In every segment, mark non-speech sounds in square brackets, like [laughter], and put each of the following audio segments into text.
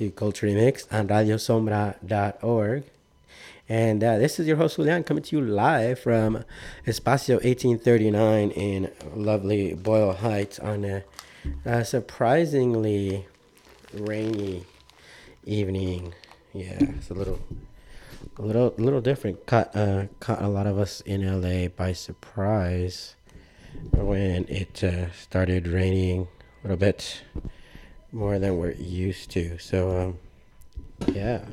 to Culture Remixed on radiosombra.org. And uh, this is your host, Julian, coming to you live from Espacio 1839 in lovely Boyle Heights on a, a surprisingly rainy evening. Yeah, it's a little, a little, little different. Caught, uh, caught a lot of us in LA by surprise when it uh, started raining a little bit more than we're used to. So, um, yeah.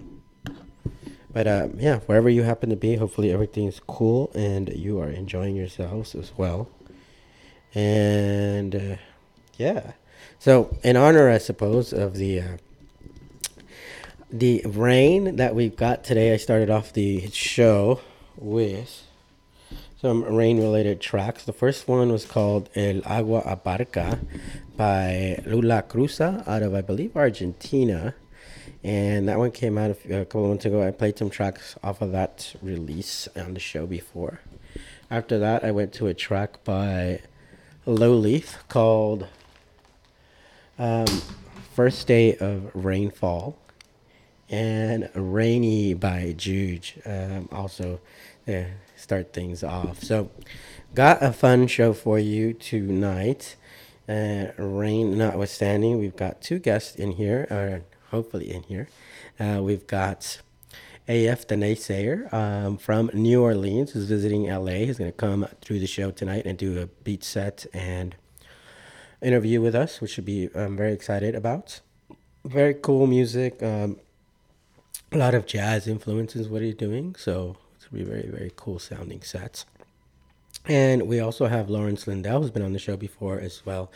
But uh, yeah, wherever you happen to be, hopefully everything's cool and you are enjoying yourselves as well. And uh, yeah, so in honor, I suppose, of the uh, the rain that we've got today, I started off the show with some rain related tracks. The first one was called El Agua Abarca by Lula Cruza out of, I believe, Argentina. And that one came out a, couple of months ago. I played some tracks off of that release on the show before. After that, I went to a track by Lowleaf called um, First Day of Rainfall and Rainy by Juge. Um, also, yeah, start things off. So, got a fun show for you tonight. Uh, rain notwithstanding, we've got two guests in here, or hopefully in here. Uh, we've got AF the Naysayer um, from New Orleans, who's visiting LA. He's going to come through the show tonight and do a beat set and interview with us, which should be I'm um, very excited about. Very cool music. Um, a lot of jazz influences. What he's doing, so it's be very very cool sounding sets. And we also have Lawrence Lindell, who's been on the show before as well,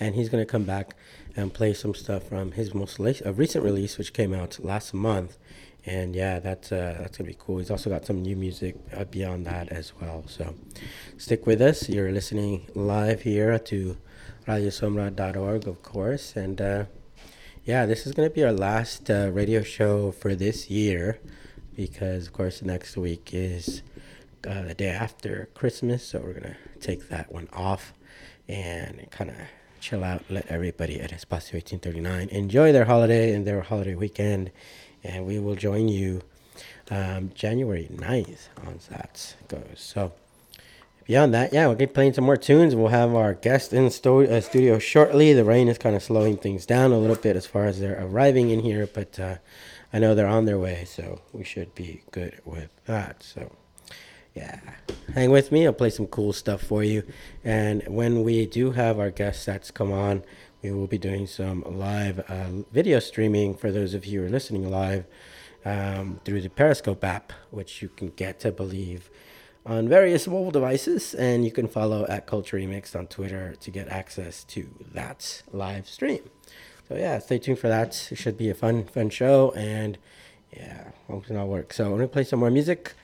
and he's going to come back and play some stuff from his most late, uh, recent release, which came out last month. And yeah, that's uh, that's gonna be cool. He's also got some new music uh, beyond that as well. So stick with us. You're listening live here to radiosombra.org, of course, and uh, yeah, this is going to be our last uh, radio show for this year because, of course, next week is uh, the day after Christmas. So we're going to take that one off and kind of chill out, let everybody at Espacio 1839 enjoy their holiday and their holiday weekend. And we will join you um, January 9th on that goes. So beyond that, yeah, we'll be playing some more tunes. We'll have our guest in sto- uh, studio shortly. The rain is kind of slowing things down a little bit as far as they're arriving in here, but uh, I know they're on their way, so we should be good with that. So, yeah, hang with me. I'll play some cool stuff for you. And when we do have our guest sets come on, we will be doing some live uh, video streaming for those of you who are listening live um, through the Periscope app, which you can get, to believe on various mobile devices, and you can follow at Culture Remix on Twitter to get access to that live stream. So yeah, stay tuned for that. It should be a fun, fun show, and yeah, hope it all works. So I'm gonna play some more music,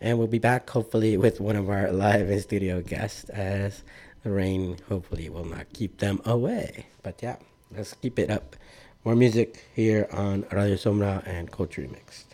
and we'll be back hopefully with one of our live in studio guests, as the rain hopefully will not keep them away. But yeah, let's keep it up. More music here on Radio Sombra and Culture Remixed.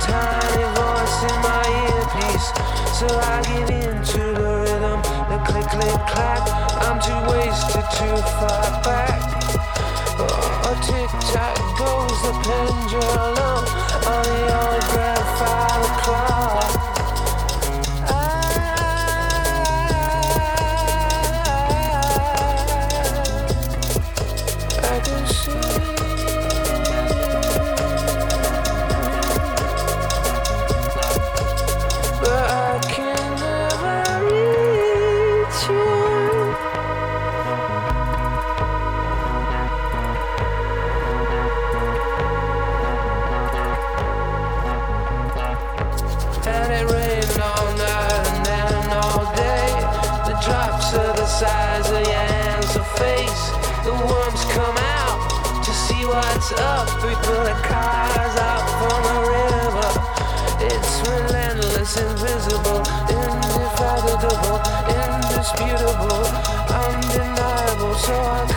tiny voice in my earpiece. So I give in to the rhythm, the click, click, clack. I'm too wasted too far back. Oh, tick tock goes the pendulum on the old grandfather clock. Indisputable, undeniable. So how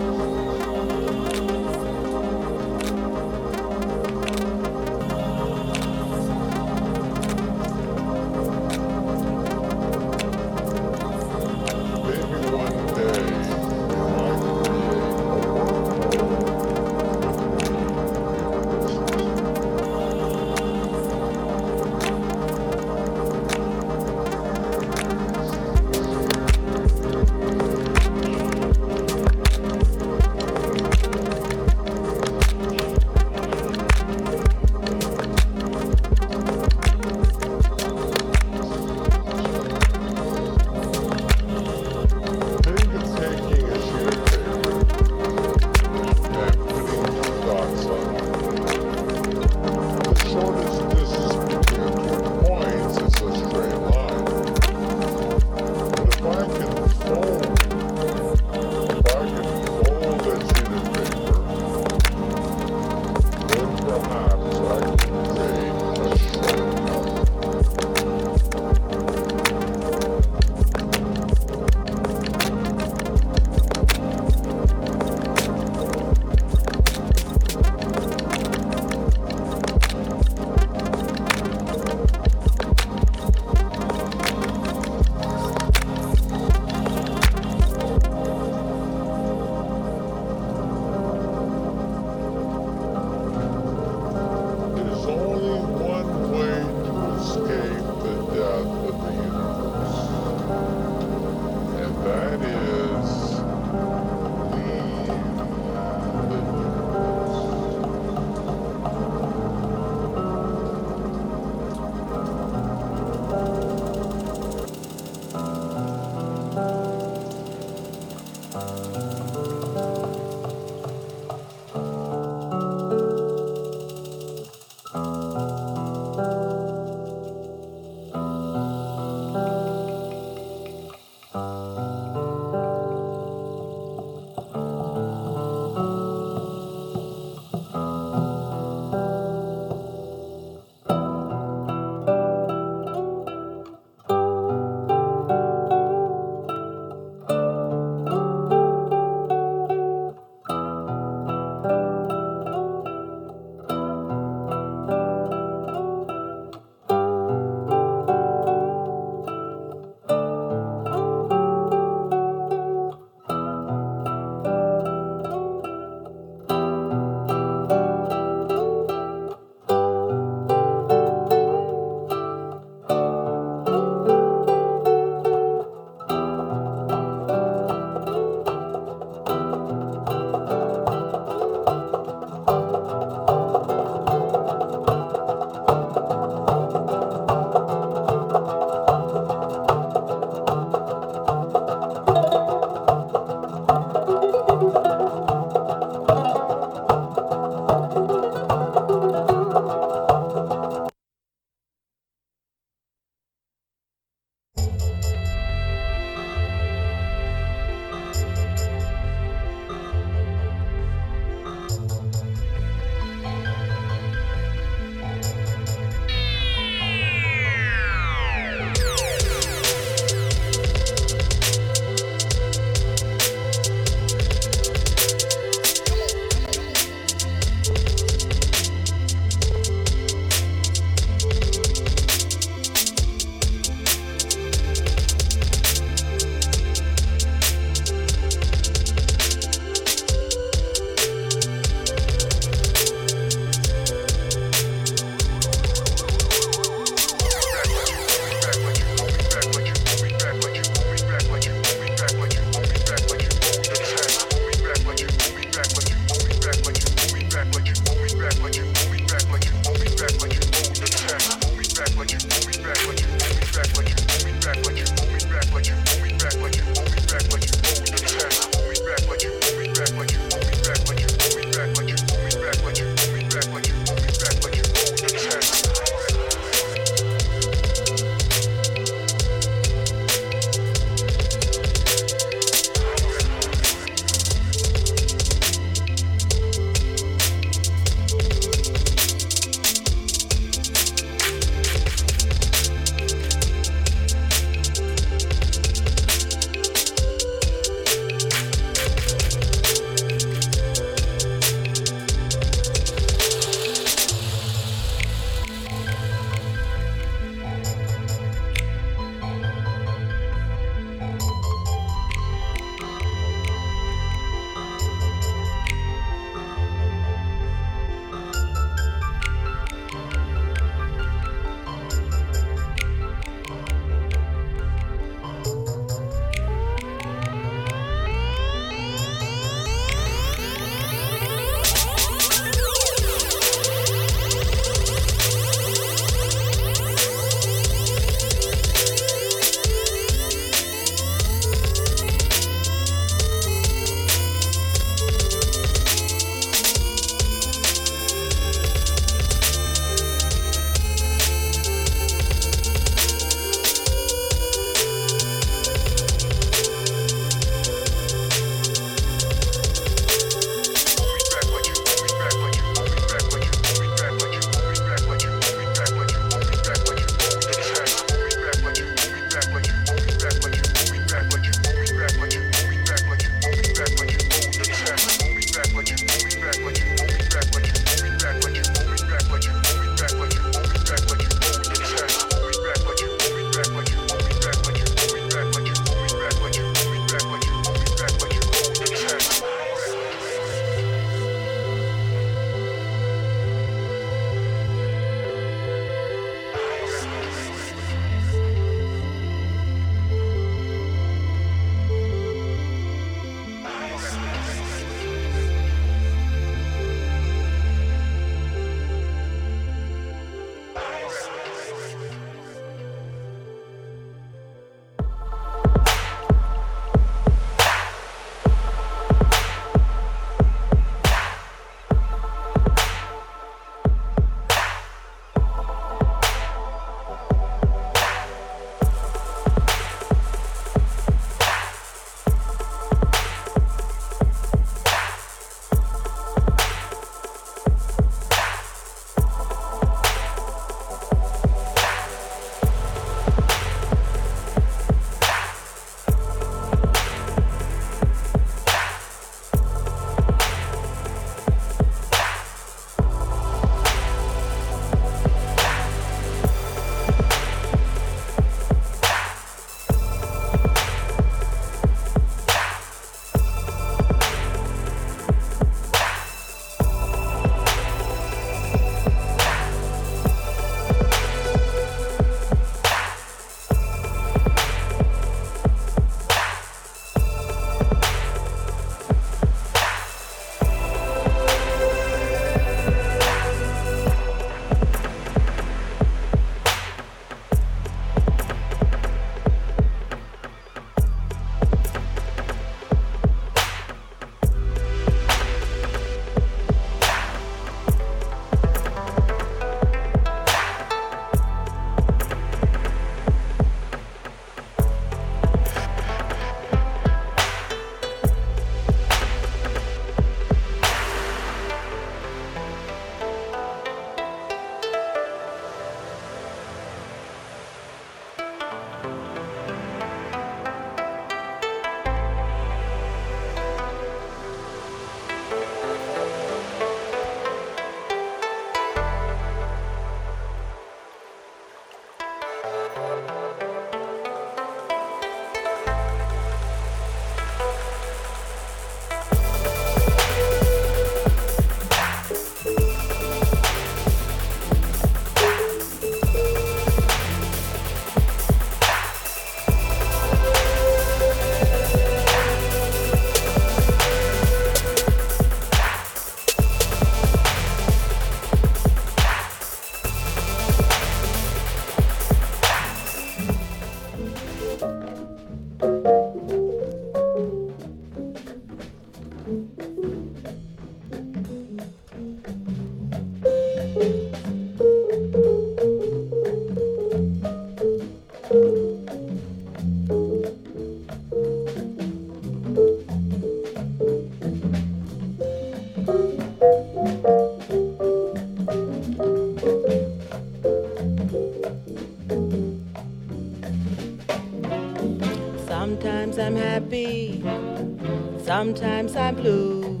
Sometimes I'm blue.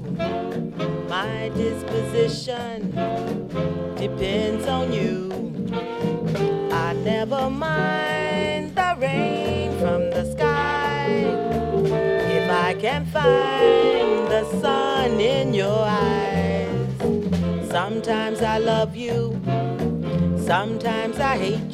My disposition depends on you. I never mind the rain from the sky if I can find the sun in your eyes. Sometimes I love you, sometimes I hate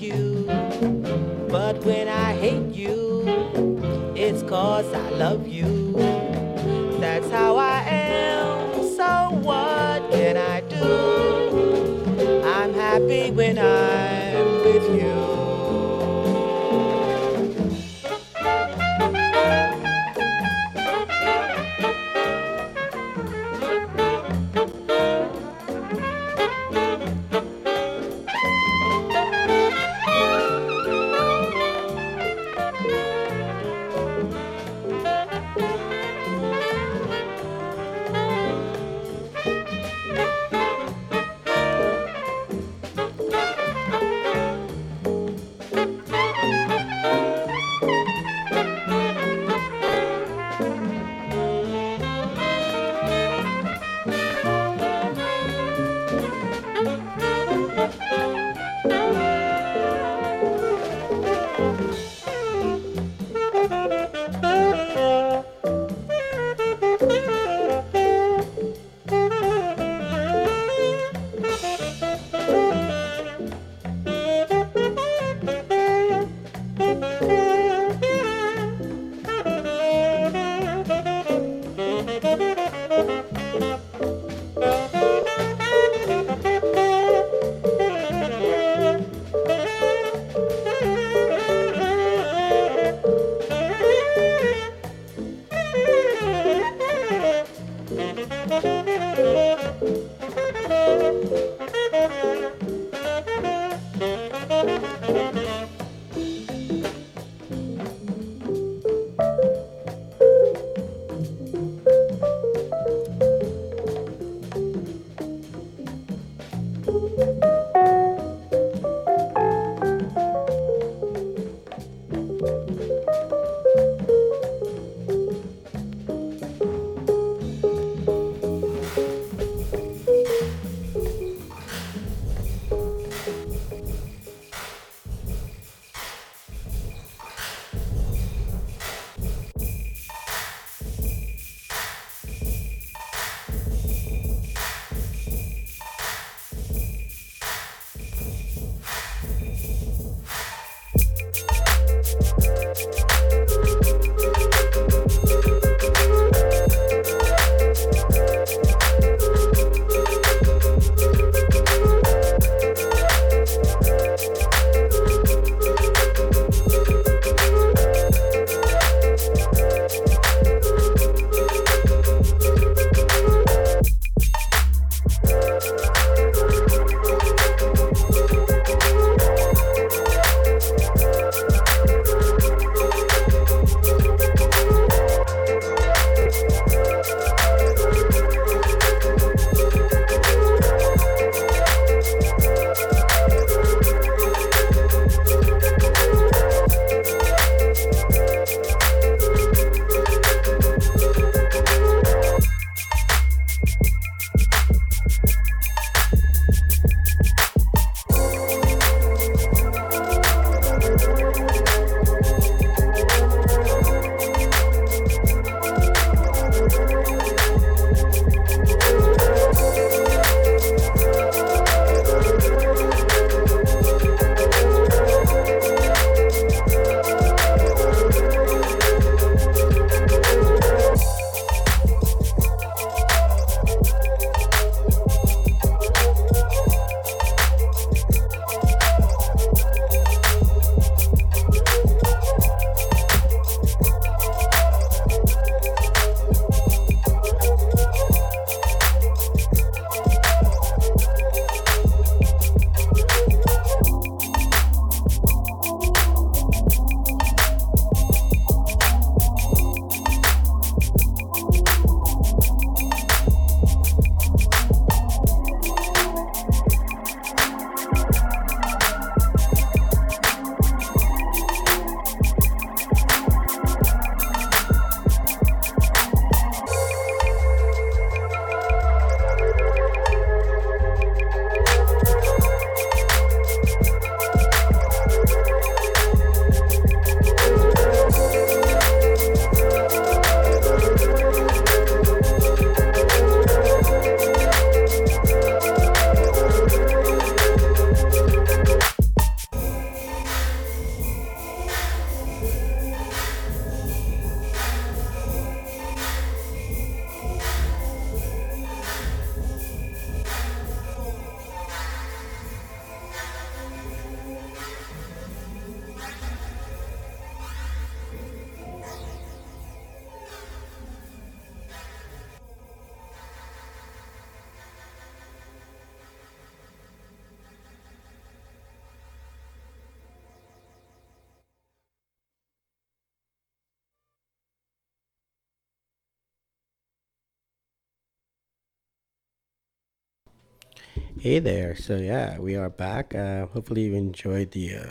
Hey there. So yeah, we are back. Uh, hopefully you enjoyed the uh,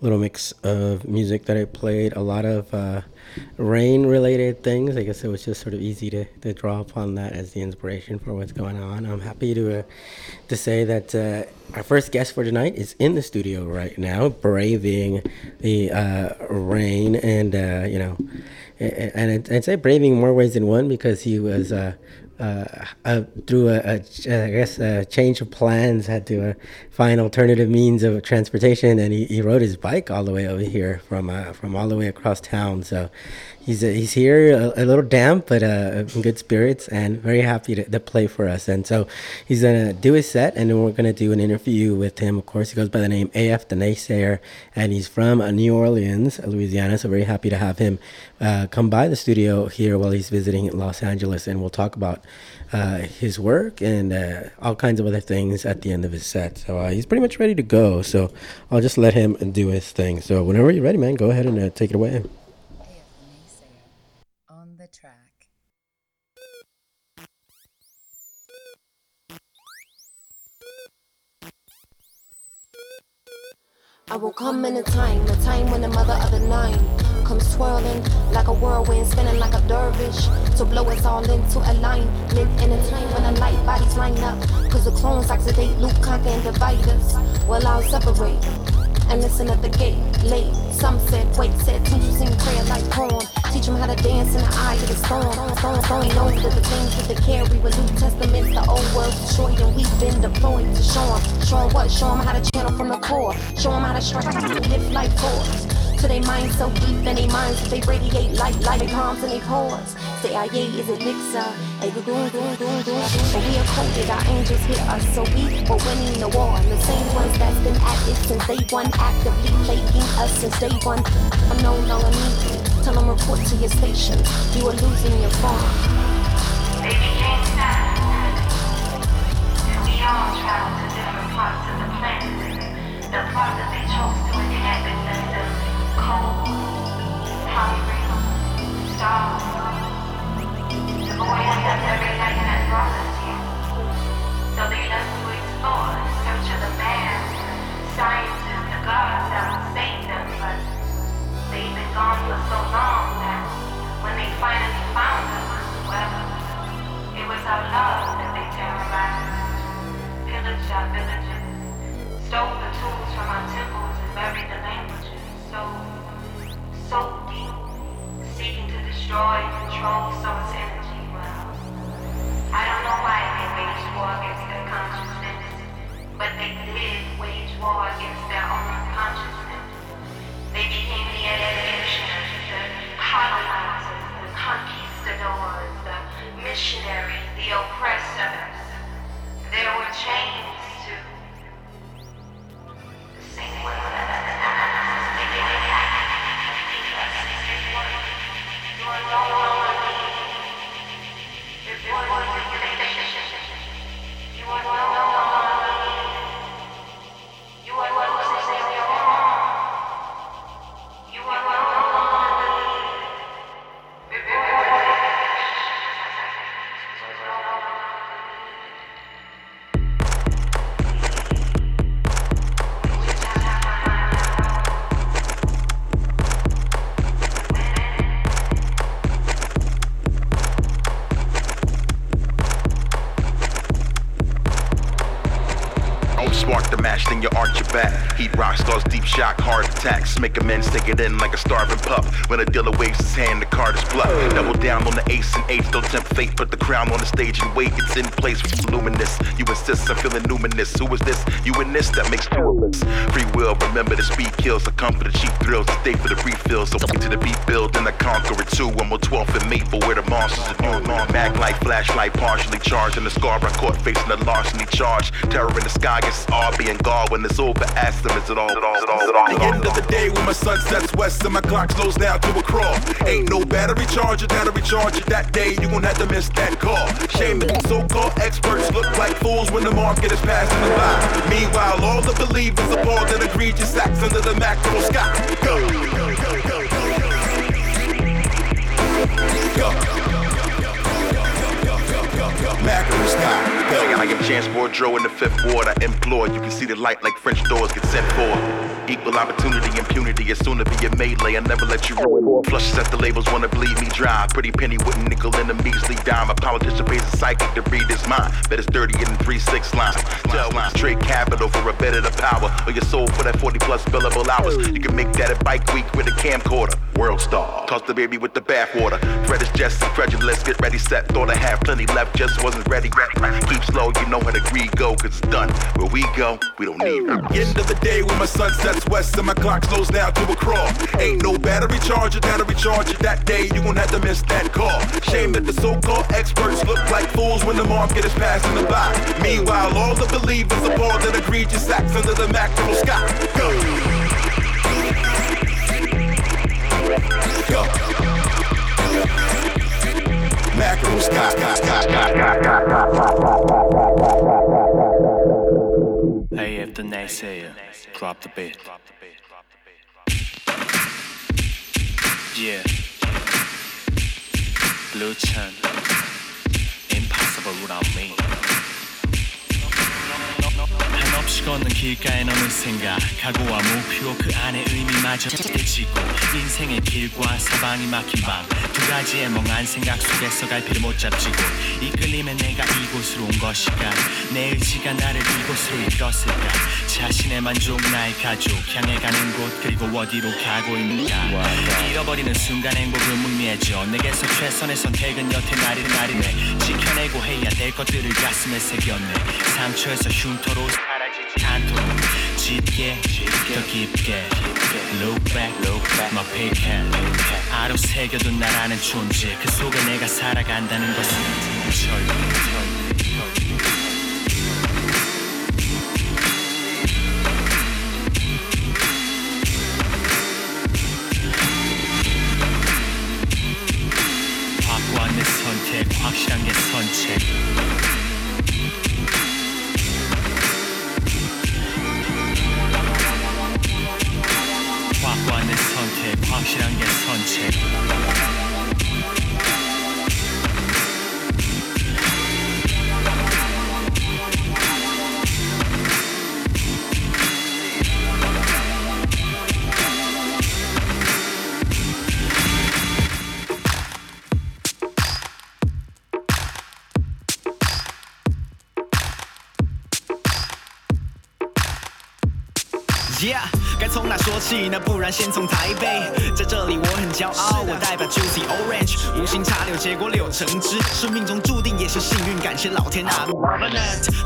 little mix of music that I played. A lot of uh, rain-related things. I guess it was just sort of easy to, to draw upon that as the inspiration for what's going on. I'm happy to uh, to say that uh, our first guest for tonight is in the studio right now, braving the uh, rain, and you know, and I'd say braving more ways than one because he was uh, uh, through a, a, I guess a change of plans, had to uh, find alternative means of transportation, and he, he rode his bike all the way over here from uh, from all the way across town. So he's uh, he's here a, a, little damp, but uh, in good spirits and very happy to, to, play for us. And so he's gonna do his set, and then we're gonna do an interview with him. Of course, he goes by the name AF the Naysayer, and he's from New Orleans, Louisiana. So very happy to have him come by the studio here while he's visiting Los Angeles, and we'll talk about uh, his work and uh, all kinds of other things at the end of his set. So uh, he's pretty much ready to go. So I'll just let him do his thing. So whenever you're ready, man, go ahead and uh, take it away. I will come in a time, a time when the mother of the nine comes twirling like a whirlwind, spinning like a dervish to blow us all into alignment in a time when the light bodies line up. Cause the clones oxidate, loop, conquer, and divide us. Well, I'll separate and listen at the gate. Late, some said, wait, said, teach you sing prayer like poem. Teach them how to dance in the eye of the storm. Storm, storm, know that the things that they carry with New Testaments, the old world destroyed, and we've been deployed to show them. Show them what? Show them how to channel from the core. Show them how to strike, [laughs] lift like force. To their minds so deep in their minds they radiate light, light their palms and their pores. Say, ah, yeah, is it Nixa? Hey, we doing, doing, doing, doing. But we are coded, our angels hear us, so we are winning the war. And the same ones that's been at it since day one, actively plaguing us since day one. I'm no longer needed. Tell them report to your station. You are losing your. They. And we all traveled to different parts of the planet. The part that they chose to inhabit stole the tools from our temples so deep, seeking to destroy and control source energy. Well, I don't know why they waged war against their consciousness, but they did wage war against their own consciousness. They became the educationers, the colonizers, the conquistadors, the missionaries, the oppressors. There were chains to the. Shock, heart attacks. Make amends, take it in like a starving pup. When a dealer waves his hand, the card is bluff. Double down on the ace and eight, don't tempt fate. Put the crown on the stage and wait. It's in place, luminous. You insist, I'm feeling numinous. Who is this? You in this that makes us. Free will, remember the speed kills. I come for the cheap thrills, I stay for the refills. So to the beat build, and I conquer it too. I'm on 12th and Maple, where the monsters are new. Mag light, flashlight, partially charged. In the scar, I caught facing the larceny charge. Terror in the sky gets all and guard when it's over. Ask them, is it all? Is it all? Is it all? The end of the day when my sun sets west and my clock slows down to a crawl. Ain't no battery charger that'll recharge it that day. You gon' have to miss that call. Shame that so-called experts look like fools when the market is passing them by. Meanwhile, all the believers appalled at egregious acts under the macro sky. Go. Go. Macro sky. I am Chance Boudreaux in the fifth ward. I implore you can see the light like French doors get sent for. Equal opportunity, impunity is soon to be a melee. I never let you ruin. Flushes at the labels wanna bleed me dry. Pretty penny wooden nickel in a measly dime. A politician pays a psychic to read his mind. Bet it's dirty in three six lines. Tell lines, trade capital for a bit of the power. Or your soul for that 40 plus billable hours. You can make that a bike week with a camcorder. World star. Toss the baby with the bathwater. Fred is just incredulous. Get ready, set. Thought I had plenty left, just wasn't ready. Keep slow, you know how the greed go, cause it's done. Where we go, we don't need it. End of the day when my sun sets west and my clock slows down to a crawl. Ain't no battery charger that'll recharge it that day. You won't have to miss that call. Shame that the so-called experts look like fools when the market is passing them by. Meanwhile, all the believers appalled at egregious acts under the macro sky. Go. Go. Macro sky, sky. AF the naysayer, drop the beat. Yeah. Blue Chan, impossible without me. 없이 걷는 길가에 너는 생각 각오와 목표 그 안에 의미마저 깨지고 인생의 길과 사방이 막힌 밤 두 가지의 멍한 생각 속에서 갈피를 못 잡지고 이끌림에 내가 이곳으로 온 것일까? 내 의지가 나를 이곳으로 이끌었을까? 자신의 만족 나의 가족 향해 가는 곳 그리고 어디로 가고 있는가? 잃어버리는 순간 행복은 무의미해져 내게서 최선의 선택은 여태 나리를 나리네. 지켜내고 해야 될 것들을 가슴에 새겼네. 상처에서 흉터로 사라지 지 않도록 짙게 더 깊게. Look back, look back, my big hand 아로 새겨둔 나라는 존재. 그 속에 내가 살아간다는 것은 절대 확실한 게 선책 확실한 게 선책 Yeah，该从哪说起呢？不然先从台北，在这里我很骄傲，我代表 Juicy Orange，无心插柳，结果柳成汁，是命中注定也是幸运，感谢老天啊。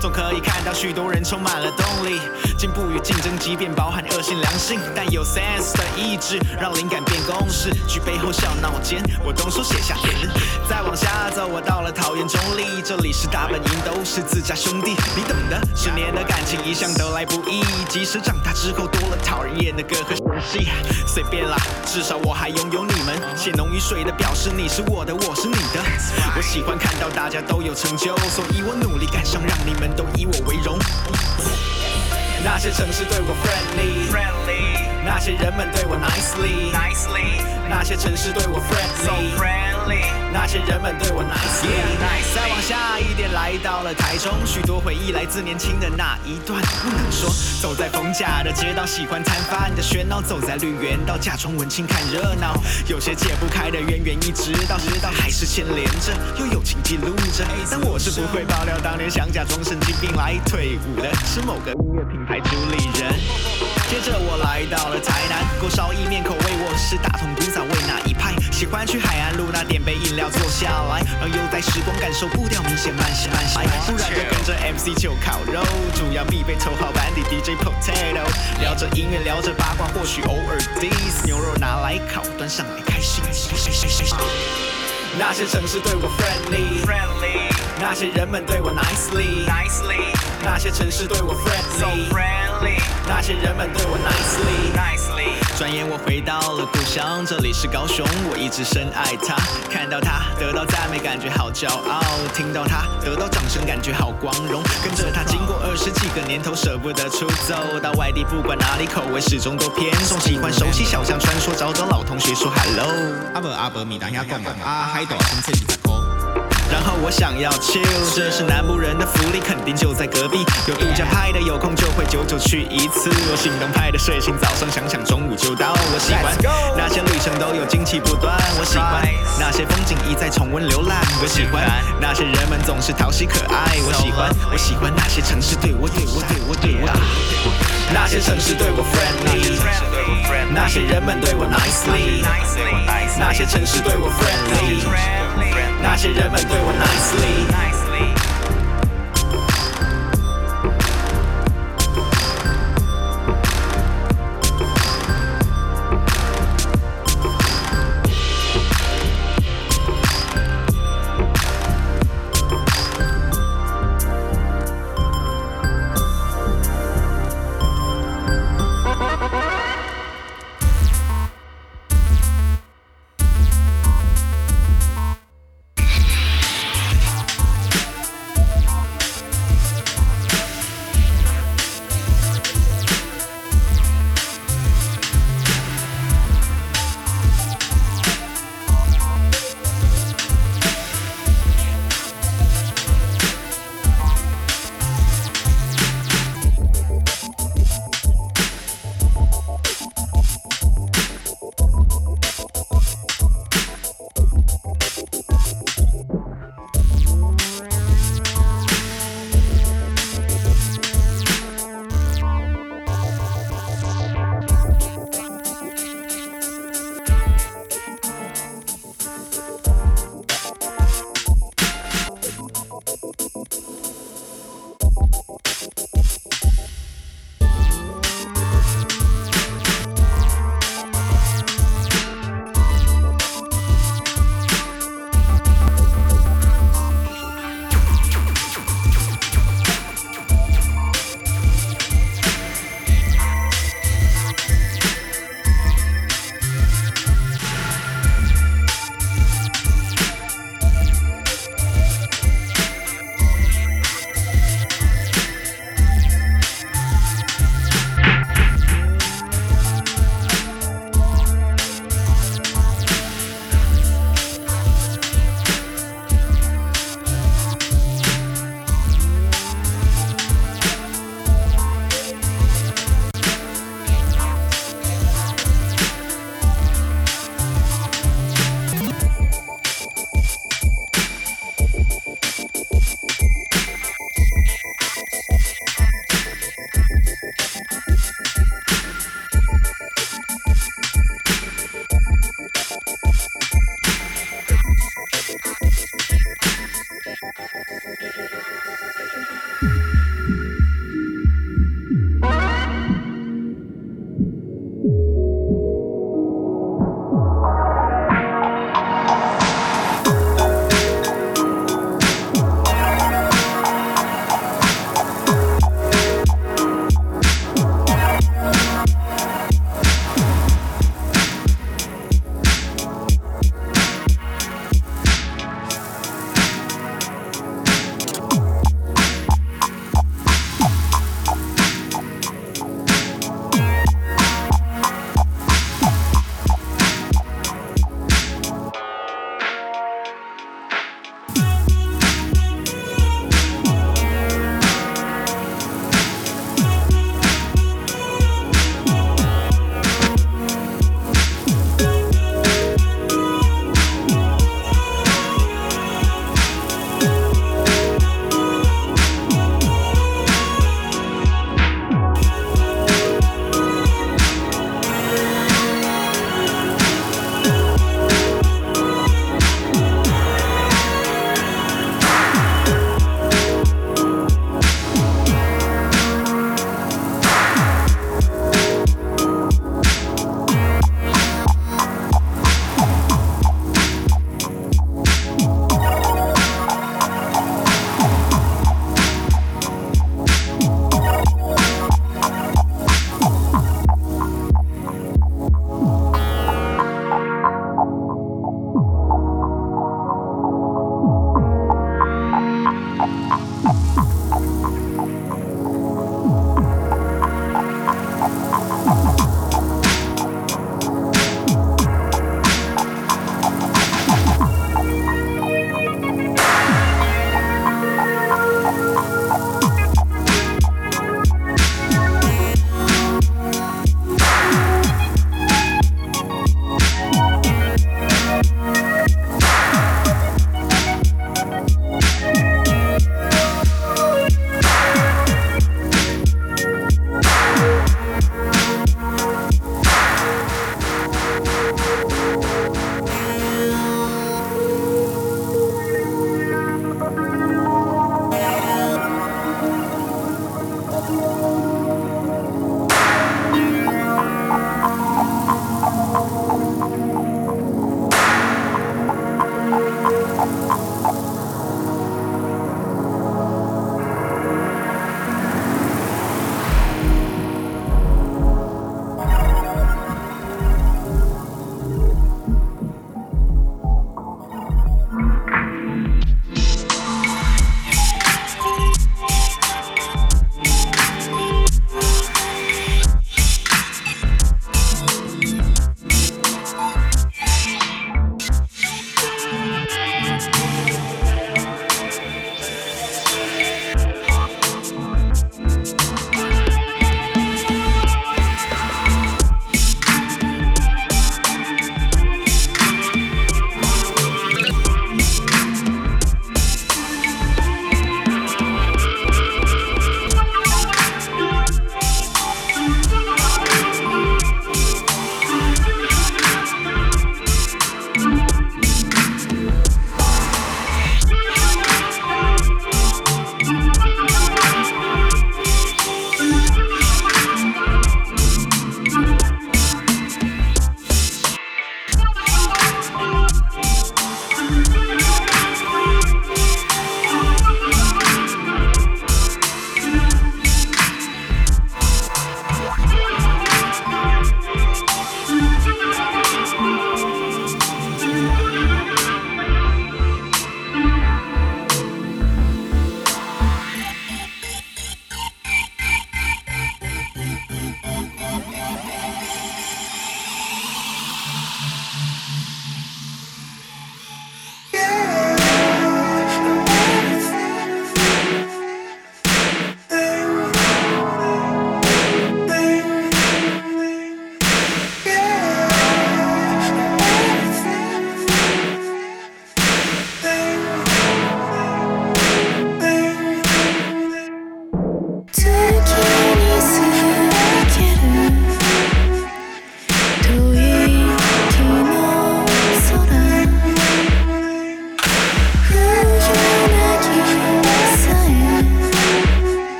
总可以看到许多人充满了动力，进步与竞争，即便包含恶性良心，但有 sense 的意志，让灵感变公式，举杯后笑闹间，我动手写下言。再往下走，我到了桃园中立，这里是大本营，都是自家兄弟，你懂的。十年的感情一向得来不易，即使长大之后够多了讨人厌的歌和戏，随便啦，至少我还拥有你们。血浓于水的表示你是我的，我是你的。我喜欢看到大家都有成就，所以我努力赶上，让你们都以我为荣。那些城市对我 friendly，那些人们对我 nicely，那些城市对我 friendly，那些人们对我 nicely。再往下一点，来到了台中，许多回忆来自年轻的那一段，不能说。走在逢甲的街道，喜欢摊贩的喧闹；走在绿园道，假装文青看热闹。有些解不开的渊源，一直到直到还是牵连着，又友情记录着。但我是不会爆料，当年想假装神经病来退伍的，是某个音乐品牌主理人。接着我来到了台南，锅烧意面口味我是大同古早味那一派，喜欢去海岸路那点杯饮料坐下来，让悠哉时光感受步调明显慢些慢些，不然就跟着 MC 就烤肉，主要必备头号班底 DJ Potato，聊着音乐聊着八卦，或许偶尔 diss 牛肉拿来烤，端上来开心。那些城市对我 friendly，那些人们对我 nicely，那些城市对我 friendly，那些人们对我 nicely。转眼我回到了故乡，这里是高雄，我一直深爱它。看到它得到赞美，感觉好骄傲；听到它得到掌声，感觉好光荣。跟着它经过二十几个年头，舍不得出走。到外地不管哪里，口味始终都偏重。喜欢熟悉小巷穿梭，找找老同学说 hello。阿伯阿伯，米当遐讲啊，海大先生二十箍，然后我想要 chill，这是南部人的福利，肯定就在隔壁。有度假派的，有空就会久久去一次。我行动派的，睡醒早上想想中午就到。我喜欢那些旅程都有惊奇不断，我喜欢。那些风景一再重温浏览，我喜欢。那些人们总是讨喜可爱，我喜欢。我喜欢那些城市对我对我对我对我，那些城市对我 friendly，那些人们对我 nicely，那些城市对我 friendly，那些人们对我 nicely。the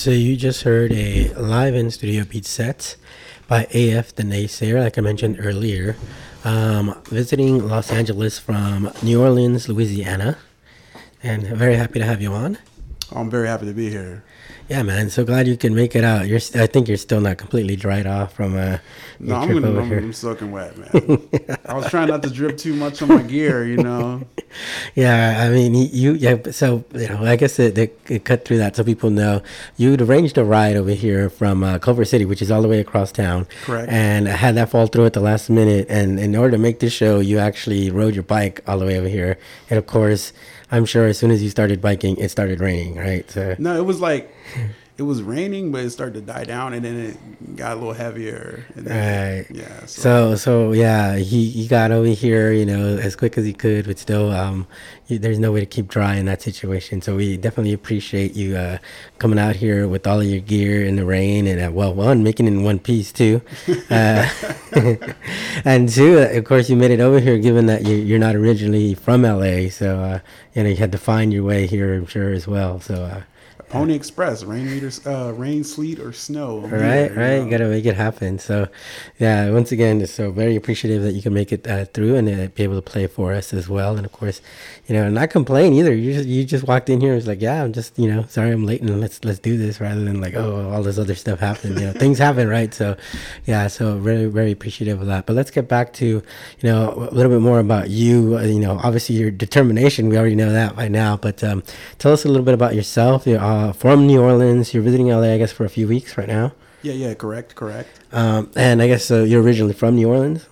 so you just heard a live in studio beat set by AF the Naysayer, like I mentioned earlier, um, visiting Los Angeles from New Orleans, Louisiana, and very happy to have you on. I'm very happy to be here. Yeah, man. So glad you can make it out. You're, st- I think you're still not completely dried off from uh, No, I'm, gonna, over I'm, here. I'm soaking wet, man. [laughs] I was trying not to drip too much on my gear, you know. Yeah, I mean, you, yeah. So you know, I guess it cut through that so people know you'd arranged a ride over here from uh, Culver City, which is all the way across town. Correct. And I had that fall through at the last minute, and in order to make this show, you actually rode your bike all the way over here. And of course, I'm sure as soon as you started biking, it started raining, right? So No, it was like it was raining, but it started to die down, and then it got a little heavier. Right. Yeah. So, So so yeah, he he got over here, you know, as quick as he could, but still, um, there's no way to keep dry in that situation. So we definitely appreciate you uh, coming out here with all of your gear in the rain, and uh, well, one making it in one piece too, [laughs] uh, [laughs] and two, uh, of course, you made it over here, given that you, you're not originally from LA, so uh, you know you had to find your way here, I'm sure as well. So. Uh, Pony Express, rain, meter, uh, rain, sleet, or snow. Right, here, right. you You gotta make it happen. So, yeah. Once again, so very appreciative that you can make it uh, through and uh, be able to play for us as well. And of course, you know, not complain either. You just you just walked in here. and was like, yeah, I'm just you know sorry I'm late and let's let's do this rather than like oh all this other stuff happened. You know, things happen, right? So, yeah. So very very appreciative of that. But let's get back to you know a little bit more about you. Uh, you know, obviously your determination. We already know that by now. But um, tell us a little bit about yourself. You're uh, from New Orleans. You're visiting LA, I guess, for a few weeks right now. Yeah, yeah, correct, correct. Um, and I guess uh, you're originally from New Orleans.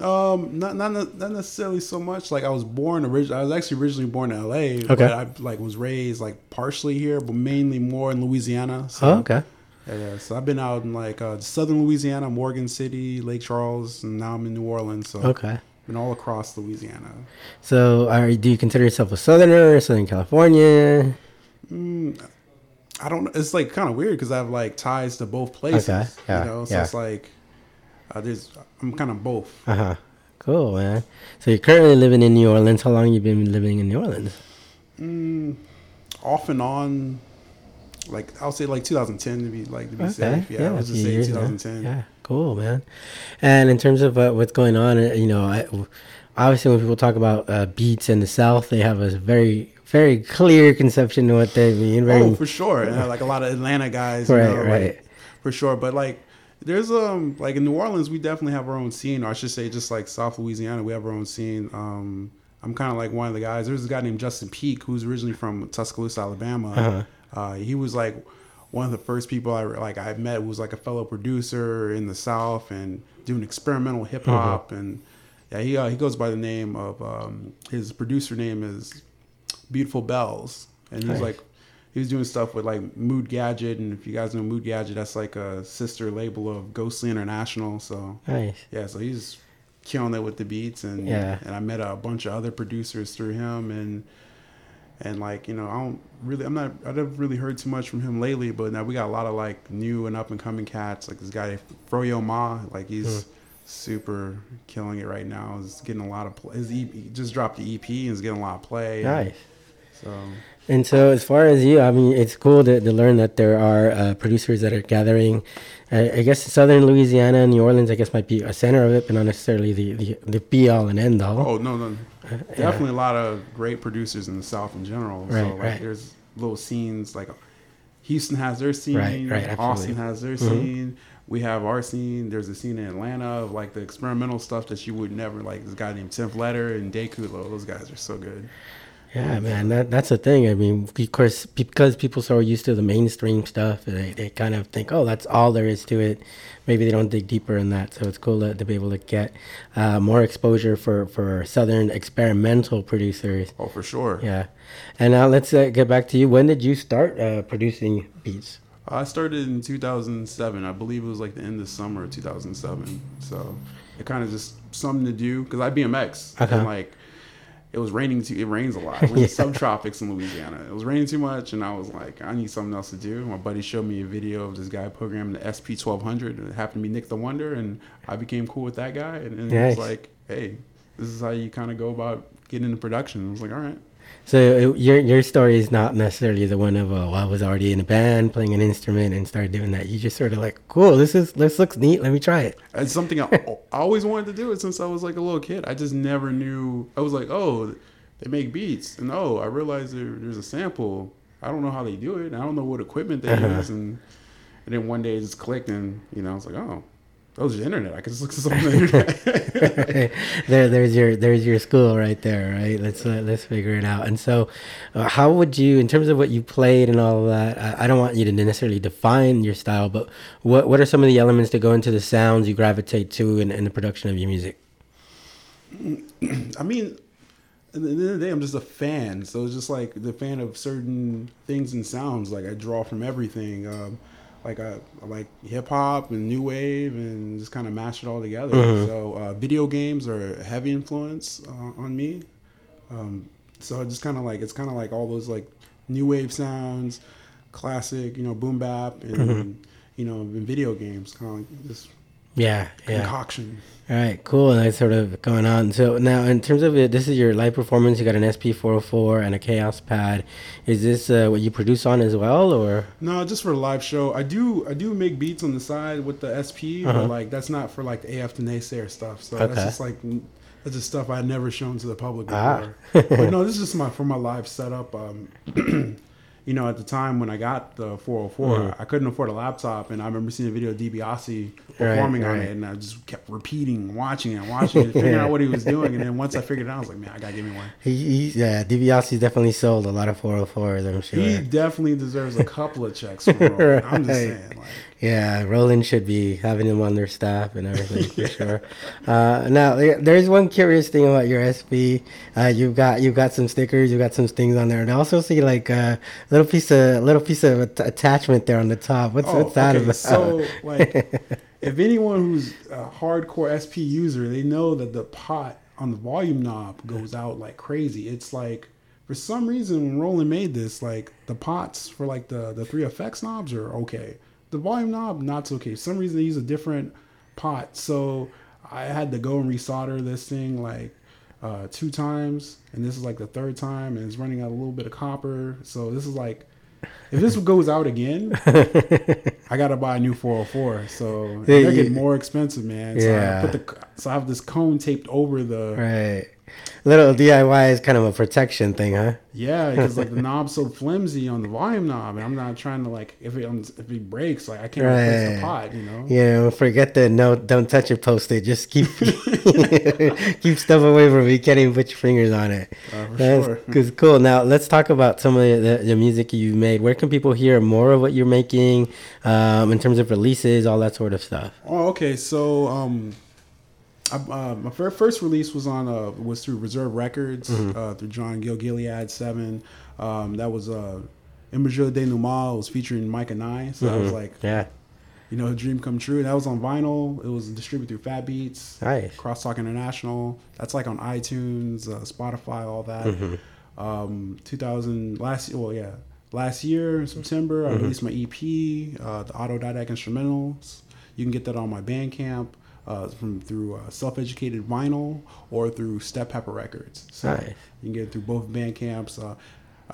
Um, not not not necessarily so much. Like I was born originally. I was actually originally born in L.A. But Okay. I like was raised like partially here, but mainly more in Louisiana. So, Oh, okay. Yeah, yeah. So I've been out in like uh, southern Louisiana, Morgan City, Lake Charles, and now I'm in New Orleans. So Okay. been all across Louisiana. So, are, do you consider yourself a Southerner, Southern California? Mm, I don't. know. It's like kind of weird because I have like ties to both places. Okay, yeah, you know, so yeah. it's like uh, there's. I'm kind of both. Uh huh. Cool, man. So you're currently living in New Orleans. How long you been living in New Orleans? Mm, off and on, like I'll say like 2010 to be like to be Okay, safe. Yeah, yeah, I was just few say years now. 2010. Yeah, cool, man. And in terms of uh, what's going on, uh, you know, I, obviously when people talk about uh, beats in the South, they have a very, very clear conception of what they mean. Very, Oh, for sure. Uh, like a lot of Atlanta guys, you Right, know, like, right. for sure. But like, there's um like in New Orleans, we definitely have our own scene, or I should say, just like South Louisiana, we have our own scene. Um, I'm kind of like one of the guys. There's a guy named Justin Peak who's originally from Tuscaloosa, Alabama. Uh-huh. Uh, he was like one of the first people I like I met who was like a fellow producer in the South and doing experimental hip hop and yeah he uh, he goes by the name of um, his producer name is Beautiful Bells and he's Nice. like he was doing stuff with like Mood Gadget and if you guys know Mood Gadget that's like a sister label of Ghostly International so Nice. yeah so he's killing it with the beats and Yeah. and I met a bunch of other producers through him and and like you know i don't really i'm not i've never really heard too much from him lately but now we got a lot of like new and up and coming cats like this guy froyo ma like he's Hmm. super killing it right now he's getting a lot of play his EP, he just dropped the ep and is getting a lot of play Nice. So And so, as far as you, I mean, it's cool to, to learn that there are uh, producers that are gathering. Uh, I guess Southern Louisiana and New Orleans, I guess, might be a center of it, but not necessarily the, the, the be all and end all. oh no no definitely a lot of great producers in the south in general so Right, like right. there's little scenes like houston has their scene Right, right, austin has their Mhm. scene we have our scene there's a scene in atlanta of like the experimental stuff that you would never like this guy named Tiff Letter and Dekulo. those guys are so good Yeah, man, that that's the thing. I mean, of course, because people so used to the mainstream stuff, they, they kind of think, oh, that's all there is to it. Maybe they don't dig deeper in that. So it's cool to, to be able to get uh, more exposure for, for Southern experimental producers. Oh, for sure. Yeah. And now let's uh, get back to you. When did you start uh, producing beats? I started in 2007. I believe it was like the end of summer of 2007. So it kind of just something to do because I BMX Okay. and like it was raining too. It rains a lot. [laughs] We're in Yeah. subtropics in Louisiana. It was raining too much, and I was like, I need something else to do. My buddy showed me a video of this guy programming the SP1200. and It happened to be Nick the Wonder, and I became cool with that guy. And, and it was like, hey, this is how you kind of go about getting into production. I was like, all right. So uh, your your story is not necessarily the one of oh, I was already in a band playing an instrument and started doing that. You just sort of like, cool, this is this looks neat. Let me try it. It's something I, I always wanted to do it since I was like a little kid. I just never knew. I was like, oh, they make beats, and oh, I realized there, there's a sample. I don't know how they do it. I don't know what equipment they Uh-huh. use, and and then one day it just clicked, and you know, I was like, oh, that was the internet. I could just look this up on the [laughs] internet. there, there's your there's your school right there, right? Let's uh, let's figure it out. And so, uh, how would you, in terms of what you played and all of that? I, I don't want you to necessarily define your style, but what what are some of the elements that go into the sounds you gravitate to in, in the production of your music? [clears throat] I mean, at the end of the day, I'm just a fan. So it's just like the fan of certain things and sounds. Like I draw from everything. Um, like I, I like hip hop and new wave and just kind of mash it all together. Mhm. So uh, video games are a heavy influence uh, on me. Um, so just kind of like it's kind of like all those like new wave sounds, classic, you know, boom bap, and Mhm. you know, in video games, kind of like this Yeah, yeah. concoction. All right, cool. And that's sort of going on. So now, in terms of it, this is your live performance. You got an SP 404 and a Kaoss Pad. Is this uh, what you produce on as well, or? No, just for a live show. I do I do make beats on the side with the SP, Uh-huh. but like that's not for like the AF the Naysayer stuff. So that's just like that's just stuff I'd never shown to the public Ah. but no, this is just my for my live setup. Um, [clears throat] you know, at the time when I got the 404, Mhm. I couldn't afford a laptop, and I remember seeing a video of DiBiase Right, performing on it, and I just kept repeating, watching it, watching it, [laughs] figuring out what he was doing, and then once I figured it out, I was like, man, I gotta give me one. He, he yeah, DiBiase definitely sold a lot of 404s, I'm sure. He definitely deserves a couple of checks [laughs] from Roland. I'm just saying, like. Yeah, Roland should be having him on their staff and everything for sure. Uh, now, there's one curious thing about your SP. Uh, you've got you've got some stickers, you've got some things on there, and I also see like a little piece of little piece of at- attachment there on the top. What's what's that Oh, okay, about? So, [laughs] like, if anyone who's a hardcore SP user, they know that the pot on the volume knob goes out like crazy. It's like, for some reason, when Roland made this, like, the pots for like the the three effects knobs are okay. The volume knob, not so okay. For some reason, they use a different pot. So I had to go and resolder this thing like uh, two times, and this is like the third time, and it's running out a little bit of copper. So this is like, if this goes out again, [laughs] I gotta buy a new 404. So Yeah, they're getting more expensive, man. So Yeah. I put the so I have this cone taped over the Right. Little DIY is kind of a protection thing, huh? yeah because like [laughs] the knob's so flimsy on the volume knob, and I'm not trying to like if it if it breaks, like I can't replace the pot, you know. You know, forget the no, don't touch it post-it. Just keep [laughs] [laughs] keep stuff away from it. You can't even put your fingers on it. Uh, for That's sure. cause cool. Now let's talk about some of the, the music you've made. Where can people hear more of what you're making, um, in terms of releases, all that sort of stuff? Oh, okay. So, um, I, uh, my fir- first release was on uh, was through Reserve Records Mhm. uh, through John Gil Gilead Seven. Um, that was uh, Imageur Denouement. It was featuring Mike and I. So that was Mhm. like, Yeah. you know, a dream come true. That was on vinyl. It was distributed through Fat Beats, Nice. Crosstalk International. That's like on iTunes, uh, Spotify, all that. Mhm. Um, 2000 last well yeah last year in September I Mhm. released my EP, uh, the Autodidact Instrumentals. You can get that on my Bandcamp. Uh, from through uh, self-educated vinyl or through Step Pepper Records. So Nice. you can get it through both Bandcamps. Uh,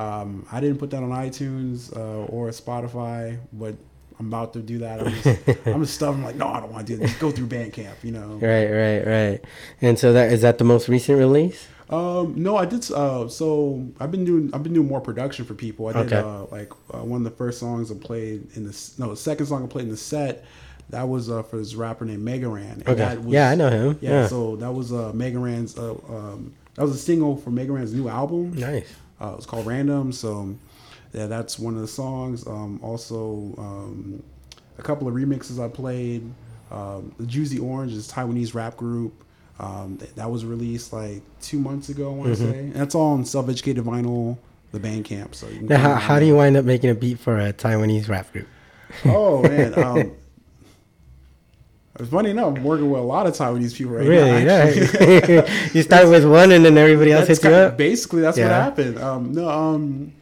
um, I didn't put that on iTunes uh, or Spotify, but I'm about to do that. I'm just, [laughs] I'm just stubborn, like, no, I don't want to do this. Just go through Bandcamp, you know. Right, right, right. And so that is that the most recent release? Um, no, I did. Uh, so I've been doing. I've been doing more production for people. I did Okay. uh, like uh, one of the first songs I played in the no, the second song I played in the set. That was uh, for this rapper named Mega Ran. And Okay. that was- Yeah, I know him. Yeah, Yeah. so that was uh, Mega Ran's. Uh, um, that was a single for Mega Ran's new album. Nice. Uh, it was called Random. So yeah, that's one of the songs. Um, also, um, a couple of remixes I played. Um, the Juicy Orange is a Taiwanese rap group. Um, th- that was released like two months ago. I want to say. And that's all on Self-Educated Vinyl, the Bandcamp. So you can Now, how, how do you wind up making a beat for a Taiwanese rap group? Oh man. [laughs] Um, it's funny enough, I'm working with a lot of Taiwanese people right Really? now. actually. Yeah. [laughs] You start with one and then everybody else hits you up? Basically, that's what happened. Um, no, um,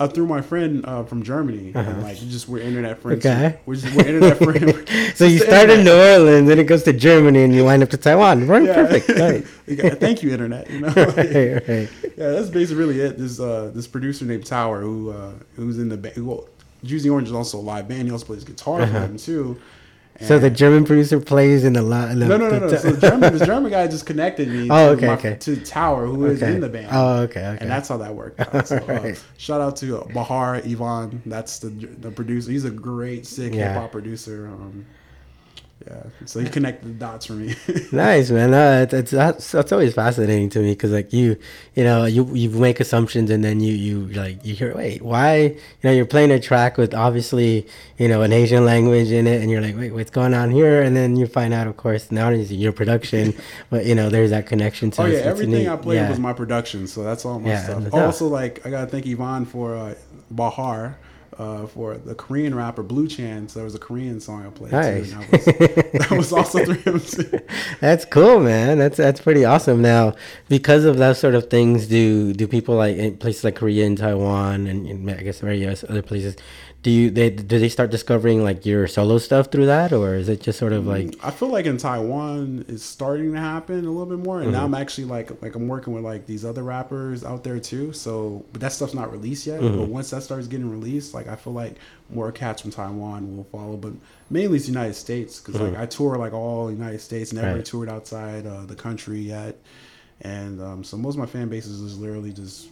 uh, through my friend uh, from Germany, and like just we're internet friends. Uh-huh. Okay. We're, just, we're internet [laughs] friends. So you start in. New Orleans, then it goes to Germany, and you wind up to Taiwan. Right, Yeah. perfect. [laughs] Right. Thank you, internet. You know. right, right. Yeah, that's basically really it. This uh, this producer named Tower, who uh, who's in the band. Well, Juicy Orange is also a live band. He also plays guitar for Uh-huh. them too. So the German producer plays in a lot. no, no, no, no. So the [laughs] German, this German guy just connected me Oh, to, okay, my, okay. to Tower, who is Okay. in the band. Oh, okay, okay. And that's how that worked out. [laughs] So, uh, shout out to uh, Bahar Ivan. That's the the producer. He's a great, sick Yeah. hip hop producer. Um, yeah, so you connected the dots for me. [laughs] nice man it's, it's that's, that's always fascinating to me because like you you know you you make assumptions and then you you like you hear wait why you know you're playing a track with obviously you know an asian language in it and you're like wait what's going on here and then you find out of course not only is your production [laughs] but you know there's that connection to Oh yeah, it's everything. I played Yeah. was my production, so that's all my Yeah, stuff. Also, like I gotta thank Yvonne for uh, Bahar. Uh, for the Korean rapper Blue Chan, so there was a Korean song I played Nice. too. And that, was, that was also through him. [laughs] That's cool, man. That's that's pretty awesome. Now, because of those sort of things, do do people like in places like Korea and Taiwan and, and I guess various other places, do you they do they start discovering like your solo stuff through that, or is it just sort of like I feel like in Taiwan it's starting to happen a little bit more, and now Mhm. I'm actually like like I'm working with like these other rappers out there too. So, but that stuff's not released yet. Mhm. But once that starts getting released, like I feel like more cats from Taiwan will follow. But mainly it's the United States because like Mhm. I tour like all United States, never Right. toured outside uh, the country yet, and um, so most of my fan bases is literally just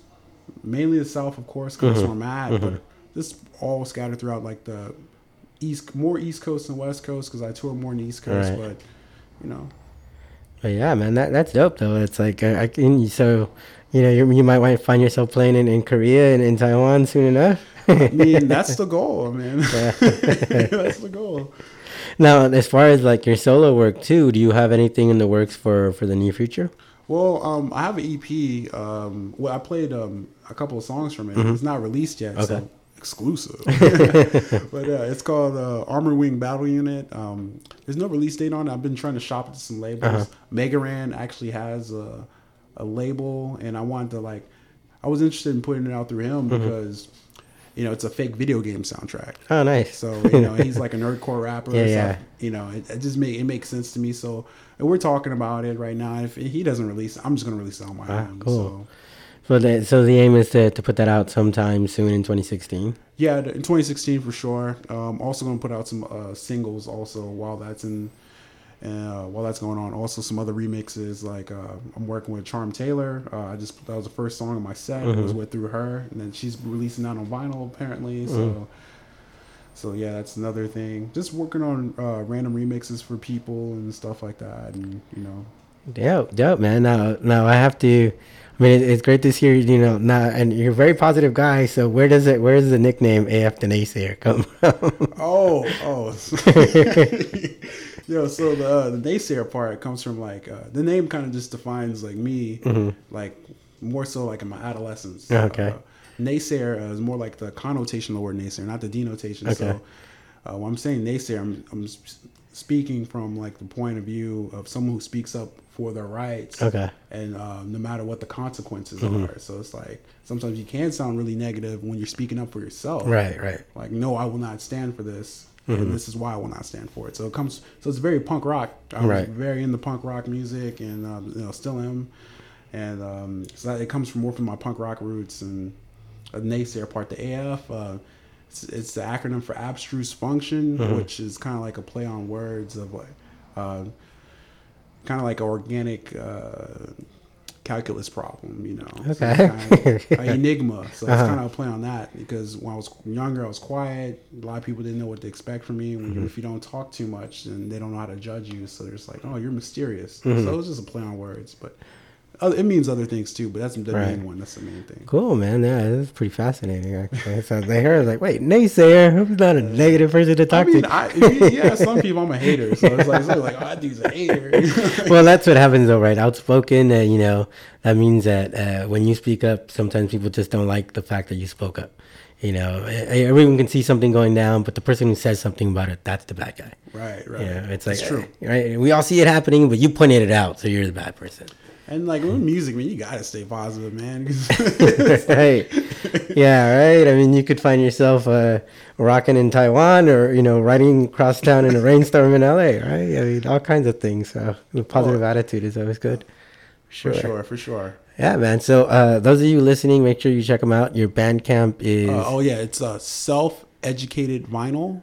mainly the South, of course, because that's Mhm. where I'm at, but just all scattered throughout like the east, more East Coast than West Coast because I tour more in the East Coast, Right. but you know. But yeah, man, that that's dope though. It's like I, I can so you know you, you might find yourself playing in, in Korea and in Taiwan soon enough. I mean, [laughs] that's the goal, man. Yeah. [laughs] that's the goal. Now, as far as like your solo work too, do you have anything in the works for for the near future? Well, um, I have an EP. Um, well, I played um, a couple of songs from it. Mhm. It's not released yet, Okay. so exclusive. [laughs] but uh, it's called uh, Armor Wing Battle Unit. Um, there's no release date on it. I've been trying to shop it to some labels. Uh-huh. Mega Ran actually has a, a label, and I wanted to like. I was interested in putting it out through him Mhm. because. You know, it's a fake video game soundtrack. Oh, nice. So you know, he's [laughs] like a nerdcore rapper. Yeah, so, yeah. You know, it, it just make it makes sense to me. So and we're talking about it right now. If he doesn't release, I'm just gonna release it on my Ah, own. cool. So the so the aim is to, to put that out sometime soon in 2016. Yeah, in 2016 for sure. Um, also gonna put out some uh, singles also while that's in, uh, while that's going on. Also some other remixes like uh, I'm working with Charm Taylor. Uh, I just that was the first song in my set. It was Mhm. with through her, and then she's releasing that on vinyl apparently. So. Mhm. So yeah, that's another thing. Just working on uh, random remixes for people and stuff like that, and you know, Dope, dope, man. Now, now I have to. I mean, it, it's great to hear you know. Now, and you're a very positive guy. So where does it? Where does the nickname AF the Naysayer come from? Oh, oh. [laughs] Yo, so the uh, the naysayer part comes from like uh, the name kind of just defines like me, Mhm. like more so like in my adolescence. Okay. Uh, naysayer uh, is more like the connotation of the word naysayer, not the denotation. Okay. So uh, when I'm saying naysayer, I'm, I'm speaking from like the point of view of someone who speaks up for their rights. Okay. And um, no matter what the consequences Mhm. are, so it's like sometimes you can sound really negative when you're speaking up for yourself. Right, right. Like, no, I will not stand for this, Mhm. and this is why I will not stand for it. So it comes. So it's very punk rock. I was Right. very into punk rock music, and um, you know, still am. And um, so that, it comes from more from my punk rock roots and a naysayer part. The AF. Uh, it's, it's the acronym for abstruse function, Mhm. which is kind of like a play on words of like, uh, kind of like an organic uh, calculus problem, you know. Okay. it's kind of a [laughs] enigma. So it's Uh-huh. kind of a play on that because when I was younger, I was quiet. A lot of people didn't know what to expect from me. Mhm. if you don't talk too much, then they don't know how to judge you. So they're just like, "Oh, you're mysterious." Mhm. So it was just a play on words, but it means other things too. But that's the Right. main one. That's the main thing. Cool, man. Yeah, that's pretty fascinating. Actually, so they heard like, wait, naysayer. I'm not a negative person to I talk mean, to. I, yeah, some people I'm a hater, so it's like, it's like, oh, that dude's a hater. [laughs] well, that's what happens though, right? Outspoken, uh, you know, that means that uh, when you speak up, sometimes people just don't like the fact that you spoke up. You know, everyone can see something going down, but the person who says something about it, that's the bad guy. Right, right. You know, it's like, That's true. right? We all see it happening, but you pointed it out, so you're the bad person. And like with music, man, you gotta stay positive, man. [laughs] [laughs] right. Yeah, right. I mean, you could find yourself uh, rocking in Taiwan or, you know, riding across town in a rainstorm in LA, right? I mean, all kinds of things. So the positive attitude is always good. For sure, for sure. Yeah, man. So uh, those of you listening, make sure you check them out. Your Bandcamp is. Uh, oh yeah, it's a self-educated vinyl.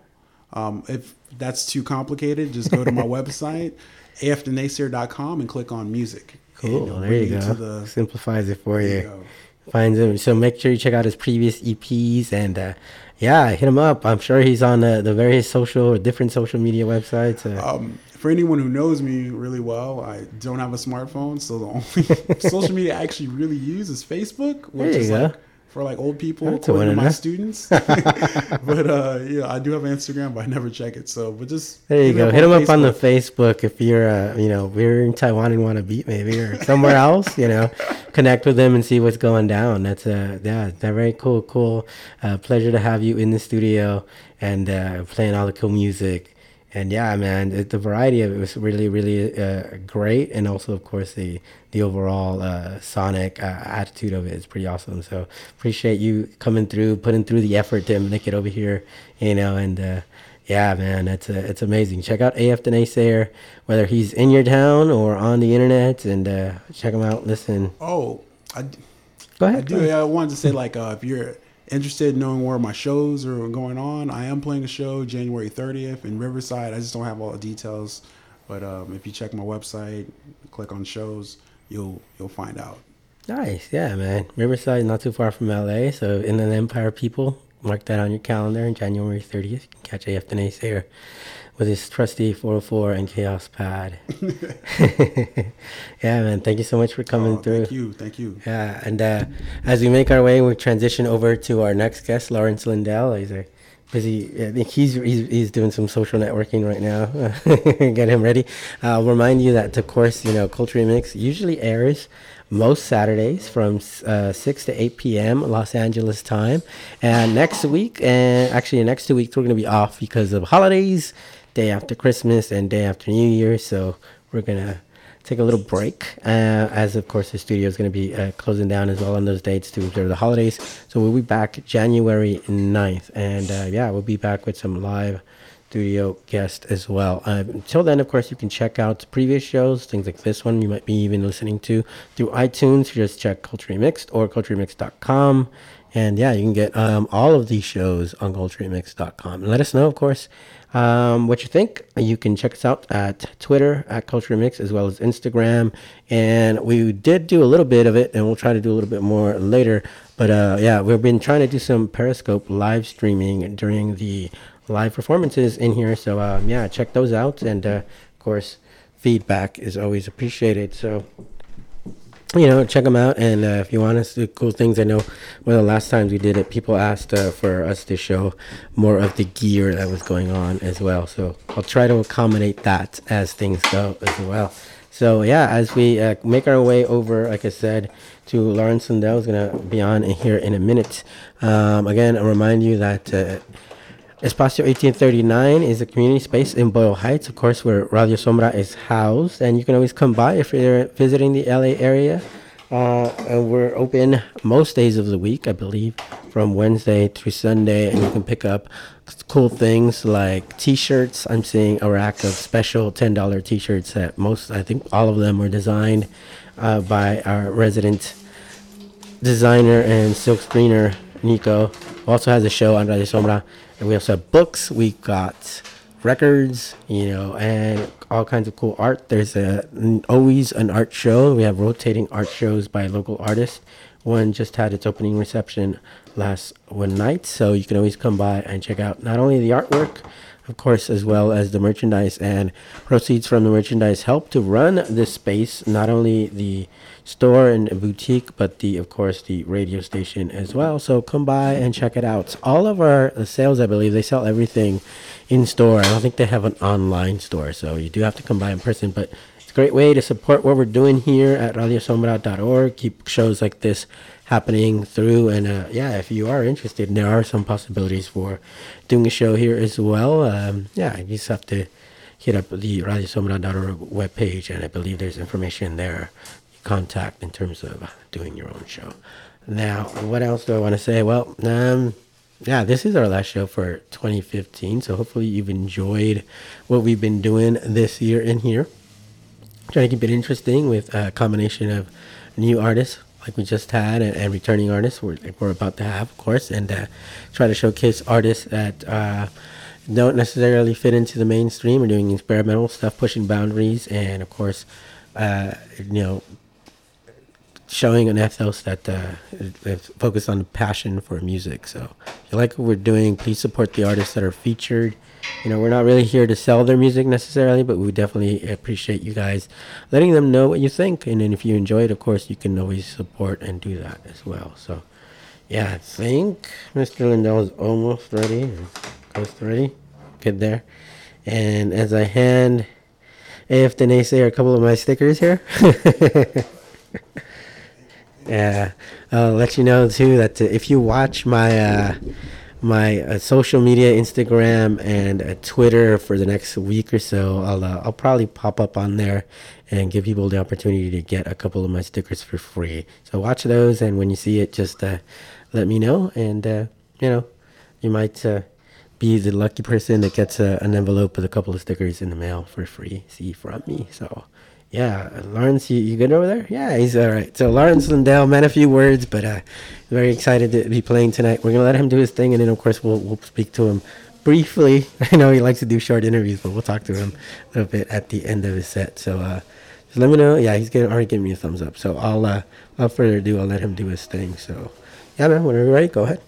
Um, if that's too complicated, just go to my [laughs] website, afthenaysayr.com, and click on music. Cool. And There you go. the- Simplifies it for you you. Finds him. So make sure you check out his previous EPs and uh, yeah, hit him up. I'm sure he's on the, the various social, or different social media websites. Uh, Um, for anyone who knows me really well, I don't have a smartphone, so the only [laughs] social media I actually really use is Facebook, which There is you like go. For like old people, according to my students. [laughs] but uh, yeah, I do have an Instagram, but I never check it. So, but just there you go. Hit them up on the Facebook. If you're, uh, you know, we're in Taiwan and want to beat maybe or somewhere [laughs] else. You know, connect with them and see what's going down. That's a yeah, they're very cool. Cool. Uh, pleasure to have you in the studio and uh, playing all the cool music. And yeah, man, it, the variety of it was really, really uh, great, and also, of course, the the overall uh, sonic uh, attitude of it is pretty awesome. So appreciate you coming through, putting through the effort to make it over here, you know, and uh, yeah, man, it's it's amazing. Check out AF the Naysayer, whether he's in your town or on the internet, and uh, check him out. Listen, Oh, I, Go I ahead, do. go ahead. I wanted to say like uh, if you're interested in knowing where my shows are going on, I am playing a show January 30th in Riverside. I just don't have all the details, but um, if you check my website, click on shows, you'll you'll find out. Nice, yeah, man. Riverside, not too far from LA. So, in Inland Empire people, mark that on your calendar. January 30th, you can catch AF the Naysayer with his trusty 404 and Kaoss Pad. [laughs] [laughs] yeah, man. Thank you so much for coming Oh, through. thank you, thank you. Yeah, and uh, as we make our way, we transition over to our next guest, Lawrence Lindell. He's a busy. I think he's he's, he's doing some social networking right now. [laughs] Get him ready. I'll remind you that of course, you know, Culture Mix usually airs most Saturdays from uh, 6 to 8 p.m. Los Angeles time. And next week, and actually next two weeks, we're going to be off because of holidays, day after Christmas and day after New Year. So we're to take a little break, uh, as of course the studio is going to be uh, closing down as well on those dates to observe the holidays. So we'll be back January 9th. And uh, yeah, we'll be back with some live studio guest as well. Uh, until then, of course, you can check out previous shows, things like this one you might be even listening to through iTunes. Just check Culture Remixed or culturemixed.com. And yeah, you can get um, all of these shows on culturemix.com. And let us know, of course, um, what you think. You can check us out at Twitter at Culture Mix as well as Instagram. And we did do a little bit of it, and we'll try to do a little bit more later. But uh, yeah, we've been trying to do some Periscope live streaming during the live performances in here. So um, yeah, check those out. And uh, of course, feedback is always appreciated. So you know, check them out. And uh, if you want us to do cool things, I know one of the last times we did it, people asked uh, for us to show more of the gear that was going on as well. So I'll try to accommodate that as things go as well. So yeah, as we uh, make our way over, like I said, to Lawrence Lindell is gonna be on here in a minute. Um, again, I remind you that. Espacio 1839 is a community space in Boyle Heights, of course, where Radio Sombra is housed. And you can always come by if you're visiting the LA area. Uh, and we're open most days of the week, I believe, from Wednesday through Sunday. And you can pick up cool things like t shirts. I'm seeing a rack of special $10 t shirts that most, I think all of them were designed uh, by our resident designer and silk screener Nico who also has a show on Radio Sombra, and we also have books. We got records, you know, and all kinds of cool art. There's a always an art show. We have rotating art shows by local artists. One just had its opening reception last one night, so you can always come by and check out not only the artwork, of course, as well as the merchandise. And proceeds from the merchandise help to run this space, not only the store and boutique, but the, of course, the radio station as well. So come by and check it out. All of our uh, sales, I believe, they sell everything in store. I don't think they have an online store, so you do have to come by in person. But it's a great way to support what we're doing here at radiosombra.org. Keep shows like this happening through. And uh, yeah, if you are interested, there are some possibilities for doing a show here as well. Um, yeah, you just have to hit up the radiosombra.org webpage, and I believe there's information there. Contact in terms of doing your own show. Now, what else do I want to say? Well, um, yeah, this is our last show for 2015. So hopefully you've enjoyed what we've been doing this year in here. Trying to keep it interesting with a combination of new artists like we just had and, and returning artists we're, we're about to have, of course, and uh, try to showcase artists that uh, don't necessarily fit into the mainstream. We're doing experimental stuff, pushing boundaries, and of course, uh, you know, showing an ethos that uh, focused on the passion for music. So if you like what we're doing, please support the artists that are featured. You know, we're not really here to sell their music necessarily, but we definitely appreciate you guys letting them know what you think. And then if you enjoy it, of course, you can always support and do that as well. So, yeah, I think Mr. Lindell is almost ready, close to ready. Get there. And as I hand AF the Naysayer a couple of my stickers here. [laughs] Yeah, I'll let you know too that uh, if you watch my uh, my uh, social media, Instagram and uh, Twitter for the next week or so, I'll uh, I'll probably pop up on there and give people the opportunity to get a couple of my stickers for free. So watch those, and when you see it, just uh, let me know, and uh, you know, you might be the lucky person that gets an envelope with a couple of stickers in the mail for free. See from me. So yeah, Lawrence, you, you good over there? Yeah, he's all right. So Lawrence Lindell, man, a few words, but uh, very excited to be playing tonight. We're gonna let him do his thing, and then of course we'll we'll speak to him briefly. [laughs] I know he likes to do short interviews, but we'll talk to him a little bit at the end of his set. So uh, just let me know. Yeah, he's getting already giving me a thumbs up. So I'll uh, without further ado, I'll let him do his thing. So yeah, man, whenever you're ready, go ahead.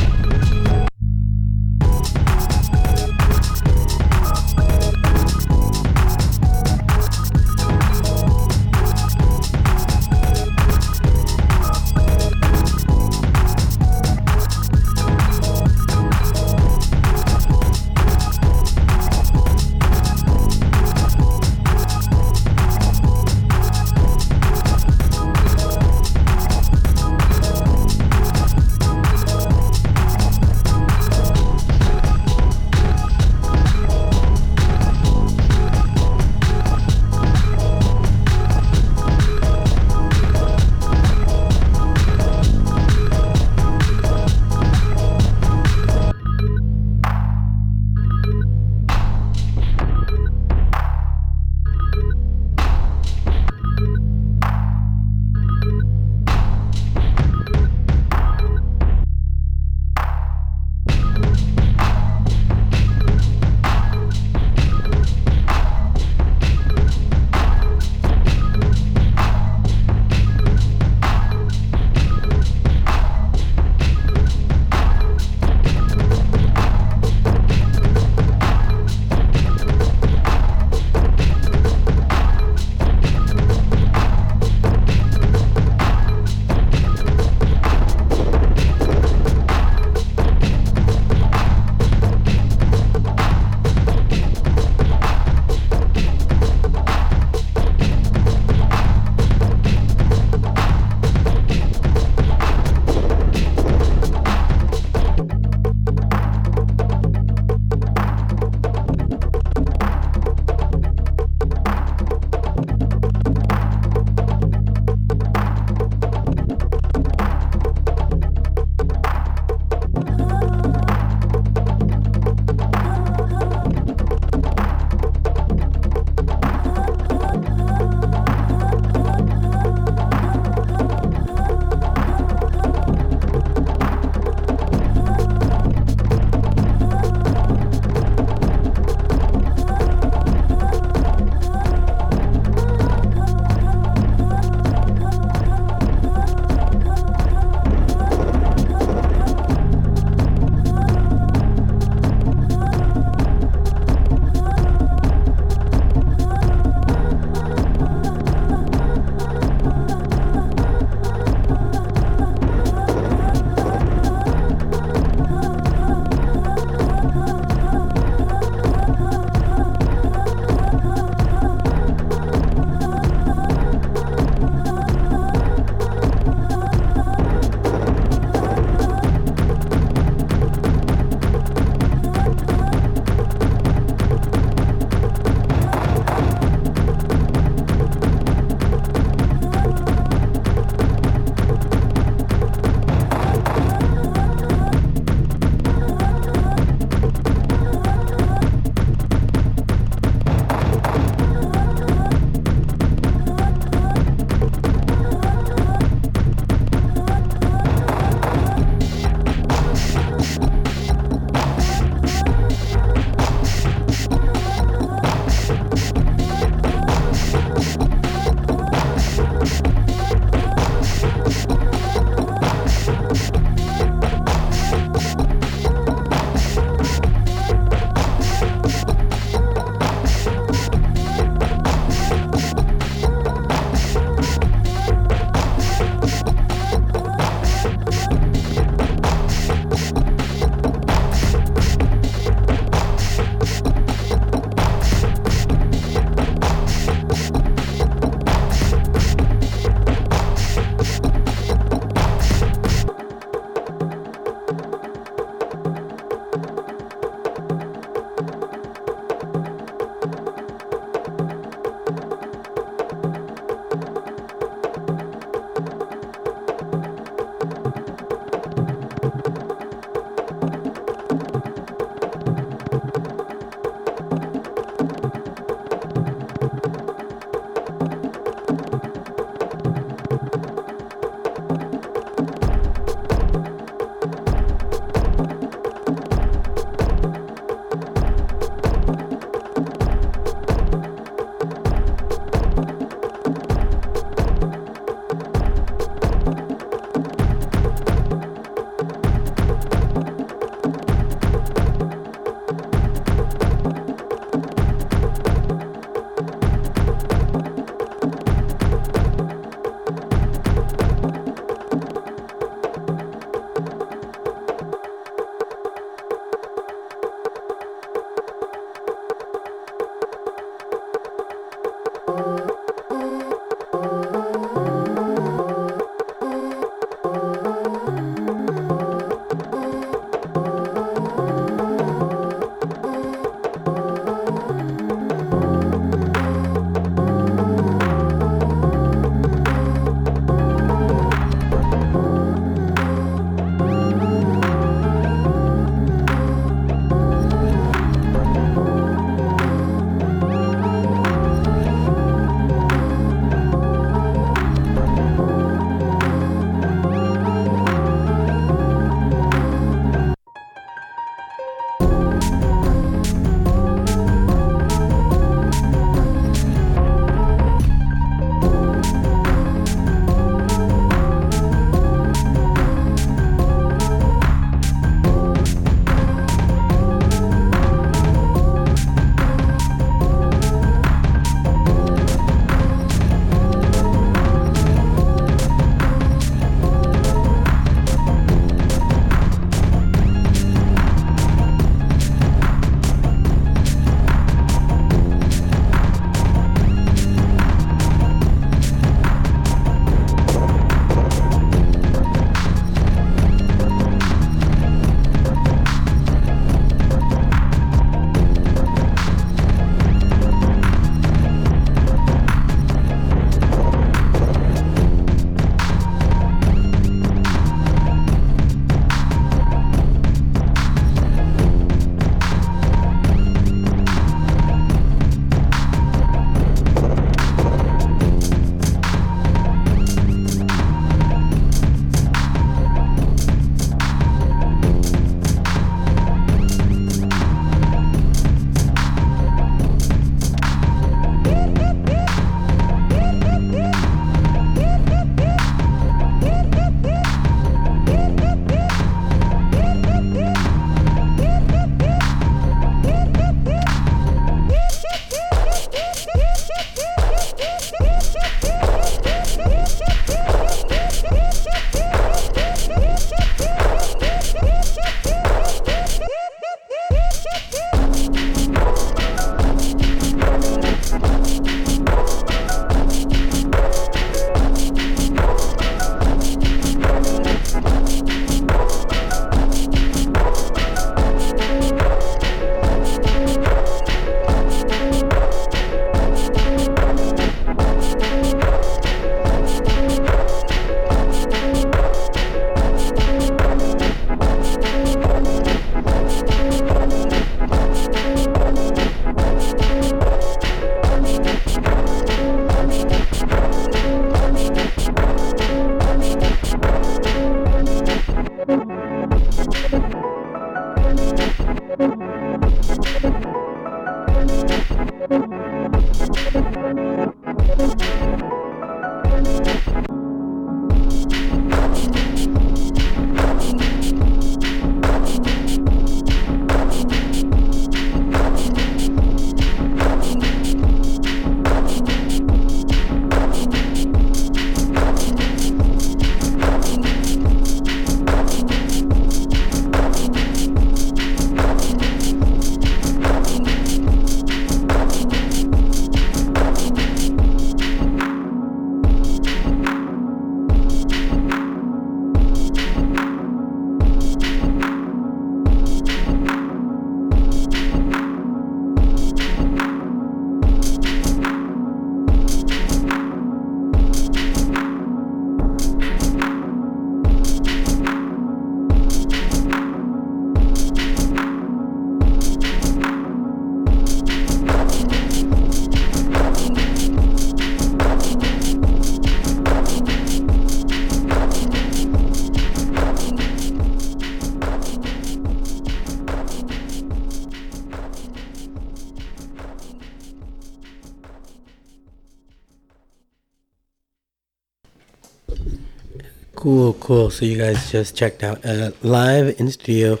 Cool. So you guys just checked out a live in studio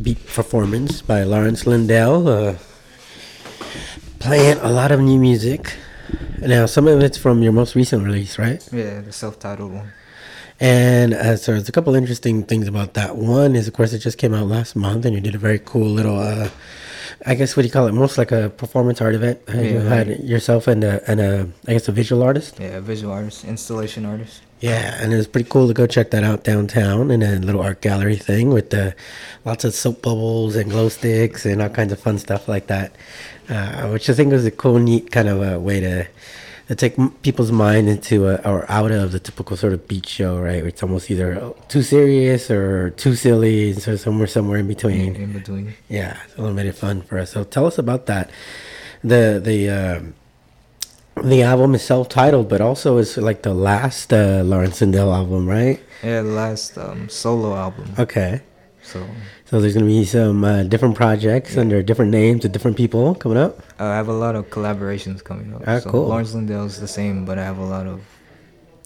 beat performance by Lawrence Lindell, uh, playing a lot of new music. Now, some of it's from your most recent release, right? Yeah, the self-titled one. And uh, so there's a couple interesting things about that. One is, of course, it just came out last month, and you did a very cool little, uh, I guess, what do you call it? Most like a performance art event. Uh, you Yeah, had right. yourself and a, and a, I guess, a visual artist. Yeah, a visual artist, installation artist. Yeah, and it was pretty cool to go check that out downtown in a little art gallery thing with the lots of soap bubbles and glow sticks and all kinds of fun stuff like that, uh, which I think was a cool, neat kind of a way to to take people's mind into a, or out of the typical sort of beach show, right? It's almost either too serious or too silly, and so somewhere somewhere in between. In between. Yeah, it's a little bit of fun for us. So tell us about that. The the um, the album is self-titled, but also is like the last uh, Lawrence Lindell album, right? Yeah, the last um, solo album. Okay. So So there's gonna be some uh, different projects under different names with different people coming up. uh, I have a lot of collaborations coming up. Ah, so cool. Lawrence Lindell's the same, but I have a lot of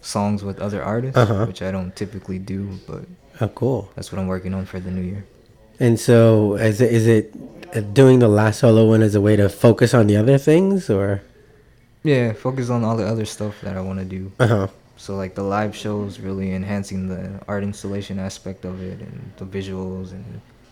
songs with other artists, Uh-huh. which I don't typically do, but Oh, cool. that's what I'm working on for the new year. And so is it, is it uh, doing the last solo one as a way to focus on the other things, or? Yeah, focus on all the other stuff that I want to do. Uh huh. So like the live shows, really enhancing the art installation aspect of it, and the visuals, and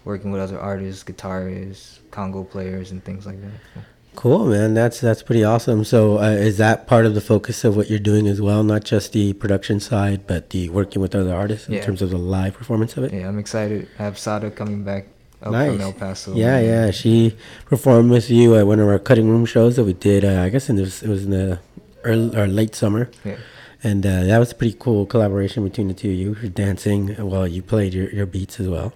working with other artists, guitarists, conga players, and things like that. So, Cool, man. That's that's pretty awesome. So, uh, is that part of the focus of what you're doing as well? Not just the production side, but the working with other artists in Yeah. terms of the live performance of it. yeah, I'm excited. I have Sada coming back up nice. from El Paso. Yeah, yeah. She performed with you at one of our cutting room shows that we did. Uh, I guess in this, it was in the early or late summer. Yeah. And uh, that was a pretty cool collaboration between the two of you. You're dancing while you played your, your beats as well.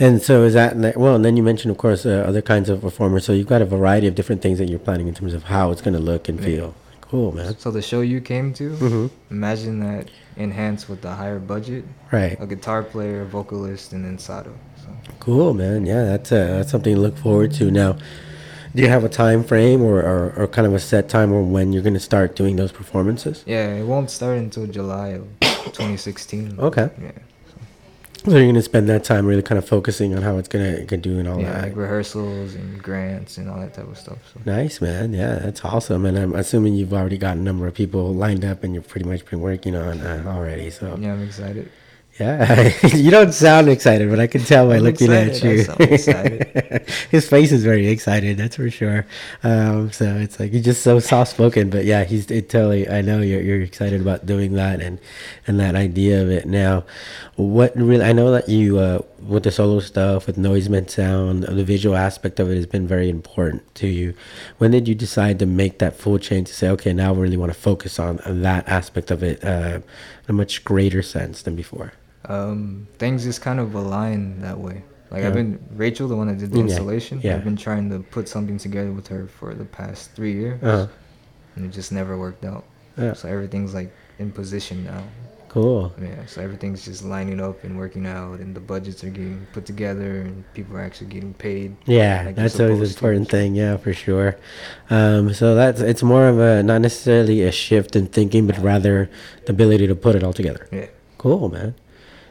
And so is that well? And then you mentioned, of course, uh, other kinds of performers. So you've got a variety of different things that you're planning in terms of how it's going to look and Yeah. feel. Cool, man. So the show you came to, Mhm. imagine that enhanced with a higher budget. Right. A guitar player, vocalist, and then Sato. So Cool, man. Yeah, that's uh, that's something to look forward to. Now, do you have a time frame or, or, or kind of a set time or when you're going to start doing those performances? yeah, it won't start until July of 2016. Okay. Yeah. So you're going to spend that time really kind of focusing on how it's going to do and all Yeah, that. like rehearsals and grants and all that type of stuff. So. Nice, man. Yeah, that's awesome. And I'm assuming you've already got a number of people lined up and you've pretty much been working on uh, already. So Yeah, I'm excited. Yeah, [laughs] you don't sound excited, but I can tell by I'm looking at excited. I you. [laughs] His face is very excited, that's for sure. Um, so it's like he's just so soft spoken, but yeah, he's it totally. I know you're you're excited about doing that and and that idea of it. Now, what really I know that you uh, with the solo stuff with noise meant sound, the visual aspect of it has been very important to you. When did you decide to make that full change to say, okay, now I really want to focus on, on that aspect of it uh, in a much greater sense than before? Um, things just kind of align that way. Like I've been Rachel, the one that did the Yeah, installation. yeah. I've been trying to put something together with her for the past three years, Uh-huh. and it just never worked out. Yeah. So everything's like in position now. Cool. Yeah, so everything's just lining up and working out, and the budgets are getting put together, and people are actually getting paid. Yeah, like that's always an important thing. Yeah, for sure. Um, so that's it's more of a not necessarily a shift in thinking, but rather the ability to put it all together. Yeah. Cool, man.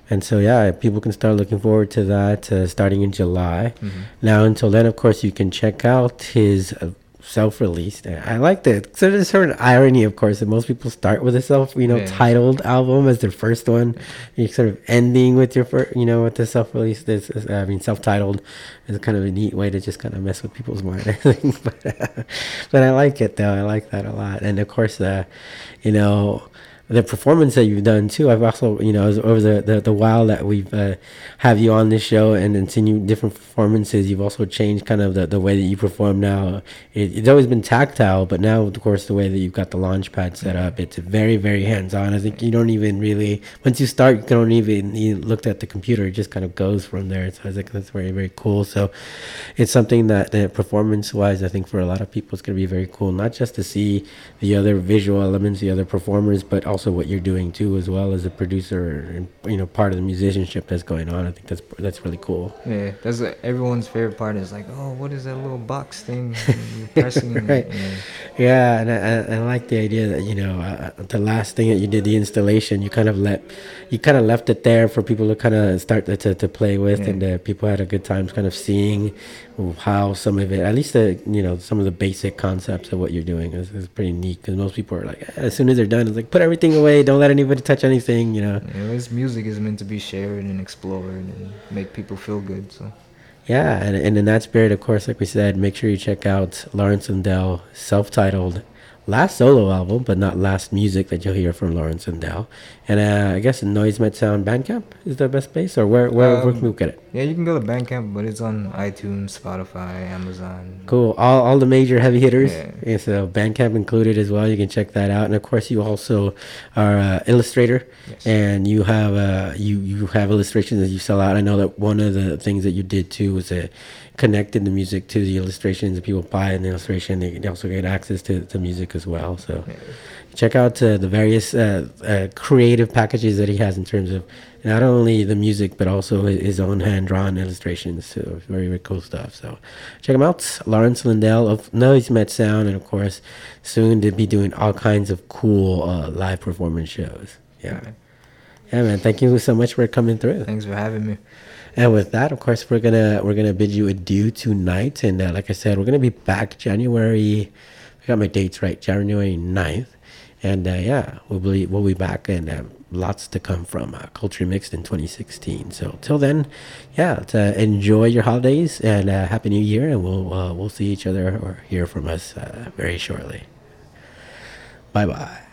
And so yeah, people can start looking forward to that uh, starting in July. Mm-hmm. Now until then, of course, you can check out his. Uh, self-released I like that so there's sort of irony of course that most people start with a self you know Yeah. titled album as their first one you're sort of ending with your first you know with the self-released this is- I mean self-titled is kind of a neat way to just kind of mess with people's mind [laughs] I think but, [laughs] but I like it though I like that a lot and of course uh you know the performance that you've done too. I've also, you know, over the, the, the while that we've uh, have you on this show and, and seen you different performances, you've also changed kind of the, the way that you perform now. It, it's always been tactile, but now, of course, the way that you've got the launch pad set up, it's very, very hands on. I think you don't even really, once you start, you don't even, you at the computer, it just kind of goes from there. So I think that's very, very cool. So it's something that, that performance wise, I think for a lot of people, it's going to be very cool, not just to see the other visual elements, the other performers, but also what you're doing too, as well as a producer and you know part of the musicianship that's going on. I think that's that's really cool. Yeah, that's everyone's favorite part. Is like, oh, what is that little box thing [laughs] you're pressing? right. Yeah. Yeah, and I, I, I like the idea that you know uh, the last thing that you did, the installation, you kind of let, you kind of left it there for people to kind of start to, to, to play with, Yeah. and uh, people had a good time kind of seeing how some of it, at least the you know some of the basic concepts of what you're doing is, is pretty neat because most people are like, "Eh, as soon as they're done, it's like put everything away, don't let anybody touch anything, you know. Yeah, this music is meant to be shared and explored and make people feel good. So Yeah, and, and in that spirit, of course, like we said, make sure you check out Lawrence Lindell, self-titled last solo album, but not last music that you'll hear from Lawrence Lindell. And uh, I guess Noise Met Sound Bandcamp is the best place, or where where, where can we Um, get it? yeah, you can go to Bandcamp, but it's on iTunes, Spotify, Amazon. Cool. All, all the major heavy hitters. Yeah. Yeah. so Bandcamp included as well. You can check that out. And of course, you also are uh, illustrator, yes. and you have uh, you you have illustrations that you sell out. I know that one of the things that you did too was uh, connected the music to the illustrations. And people buy an illustration, they can also get access to the music as well. So. Check out uh, the various uh, uh, creative packages that he has in terms of not only the music but also his, own hand-drawn illustrations. So very very cool stuff. So check him out, Lawrence Lindell of Noise Met Sound, and of course soon to be doing all kinds of cool uh, live performance shows. Yeah, yeah, man. Thank you so much for coming through. Thanks for having me. And with that, of course, we're gonna we're gonna bid you adieu tonight. And uh, like I said, we're gonna be back January. I got my dates right, January 9th. And uh, yeah, we'll be we'll be back and uh, lots to come from uh, Culture Mixed in 2016. So till then, yeah, to enjoy your holidays and uh, happy New Year, and we'll uh, we'll see each other or hear from us uh, very shortly. Bye bye.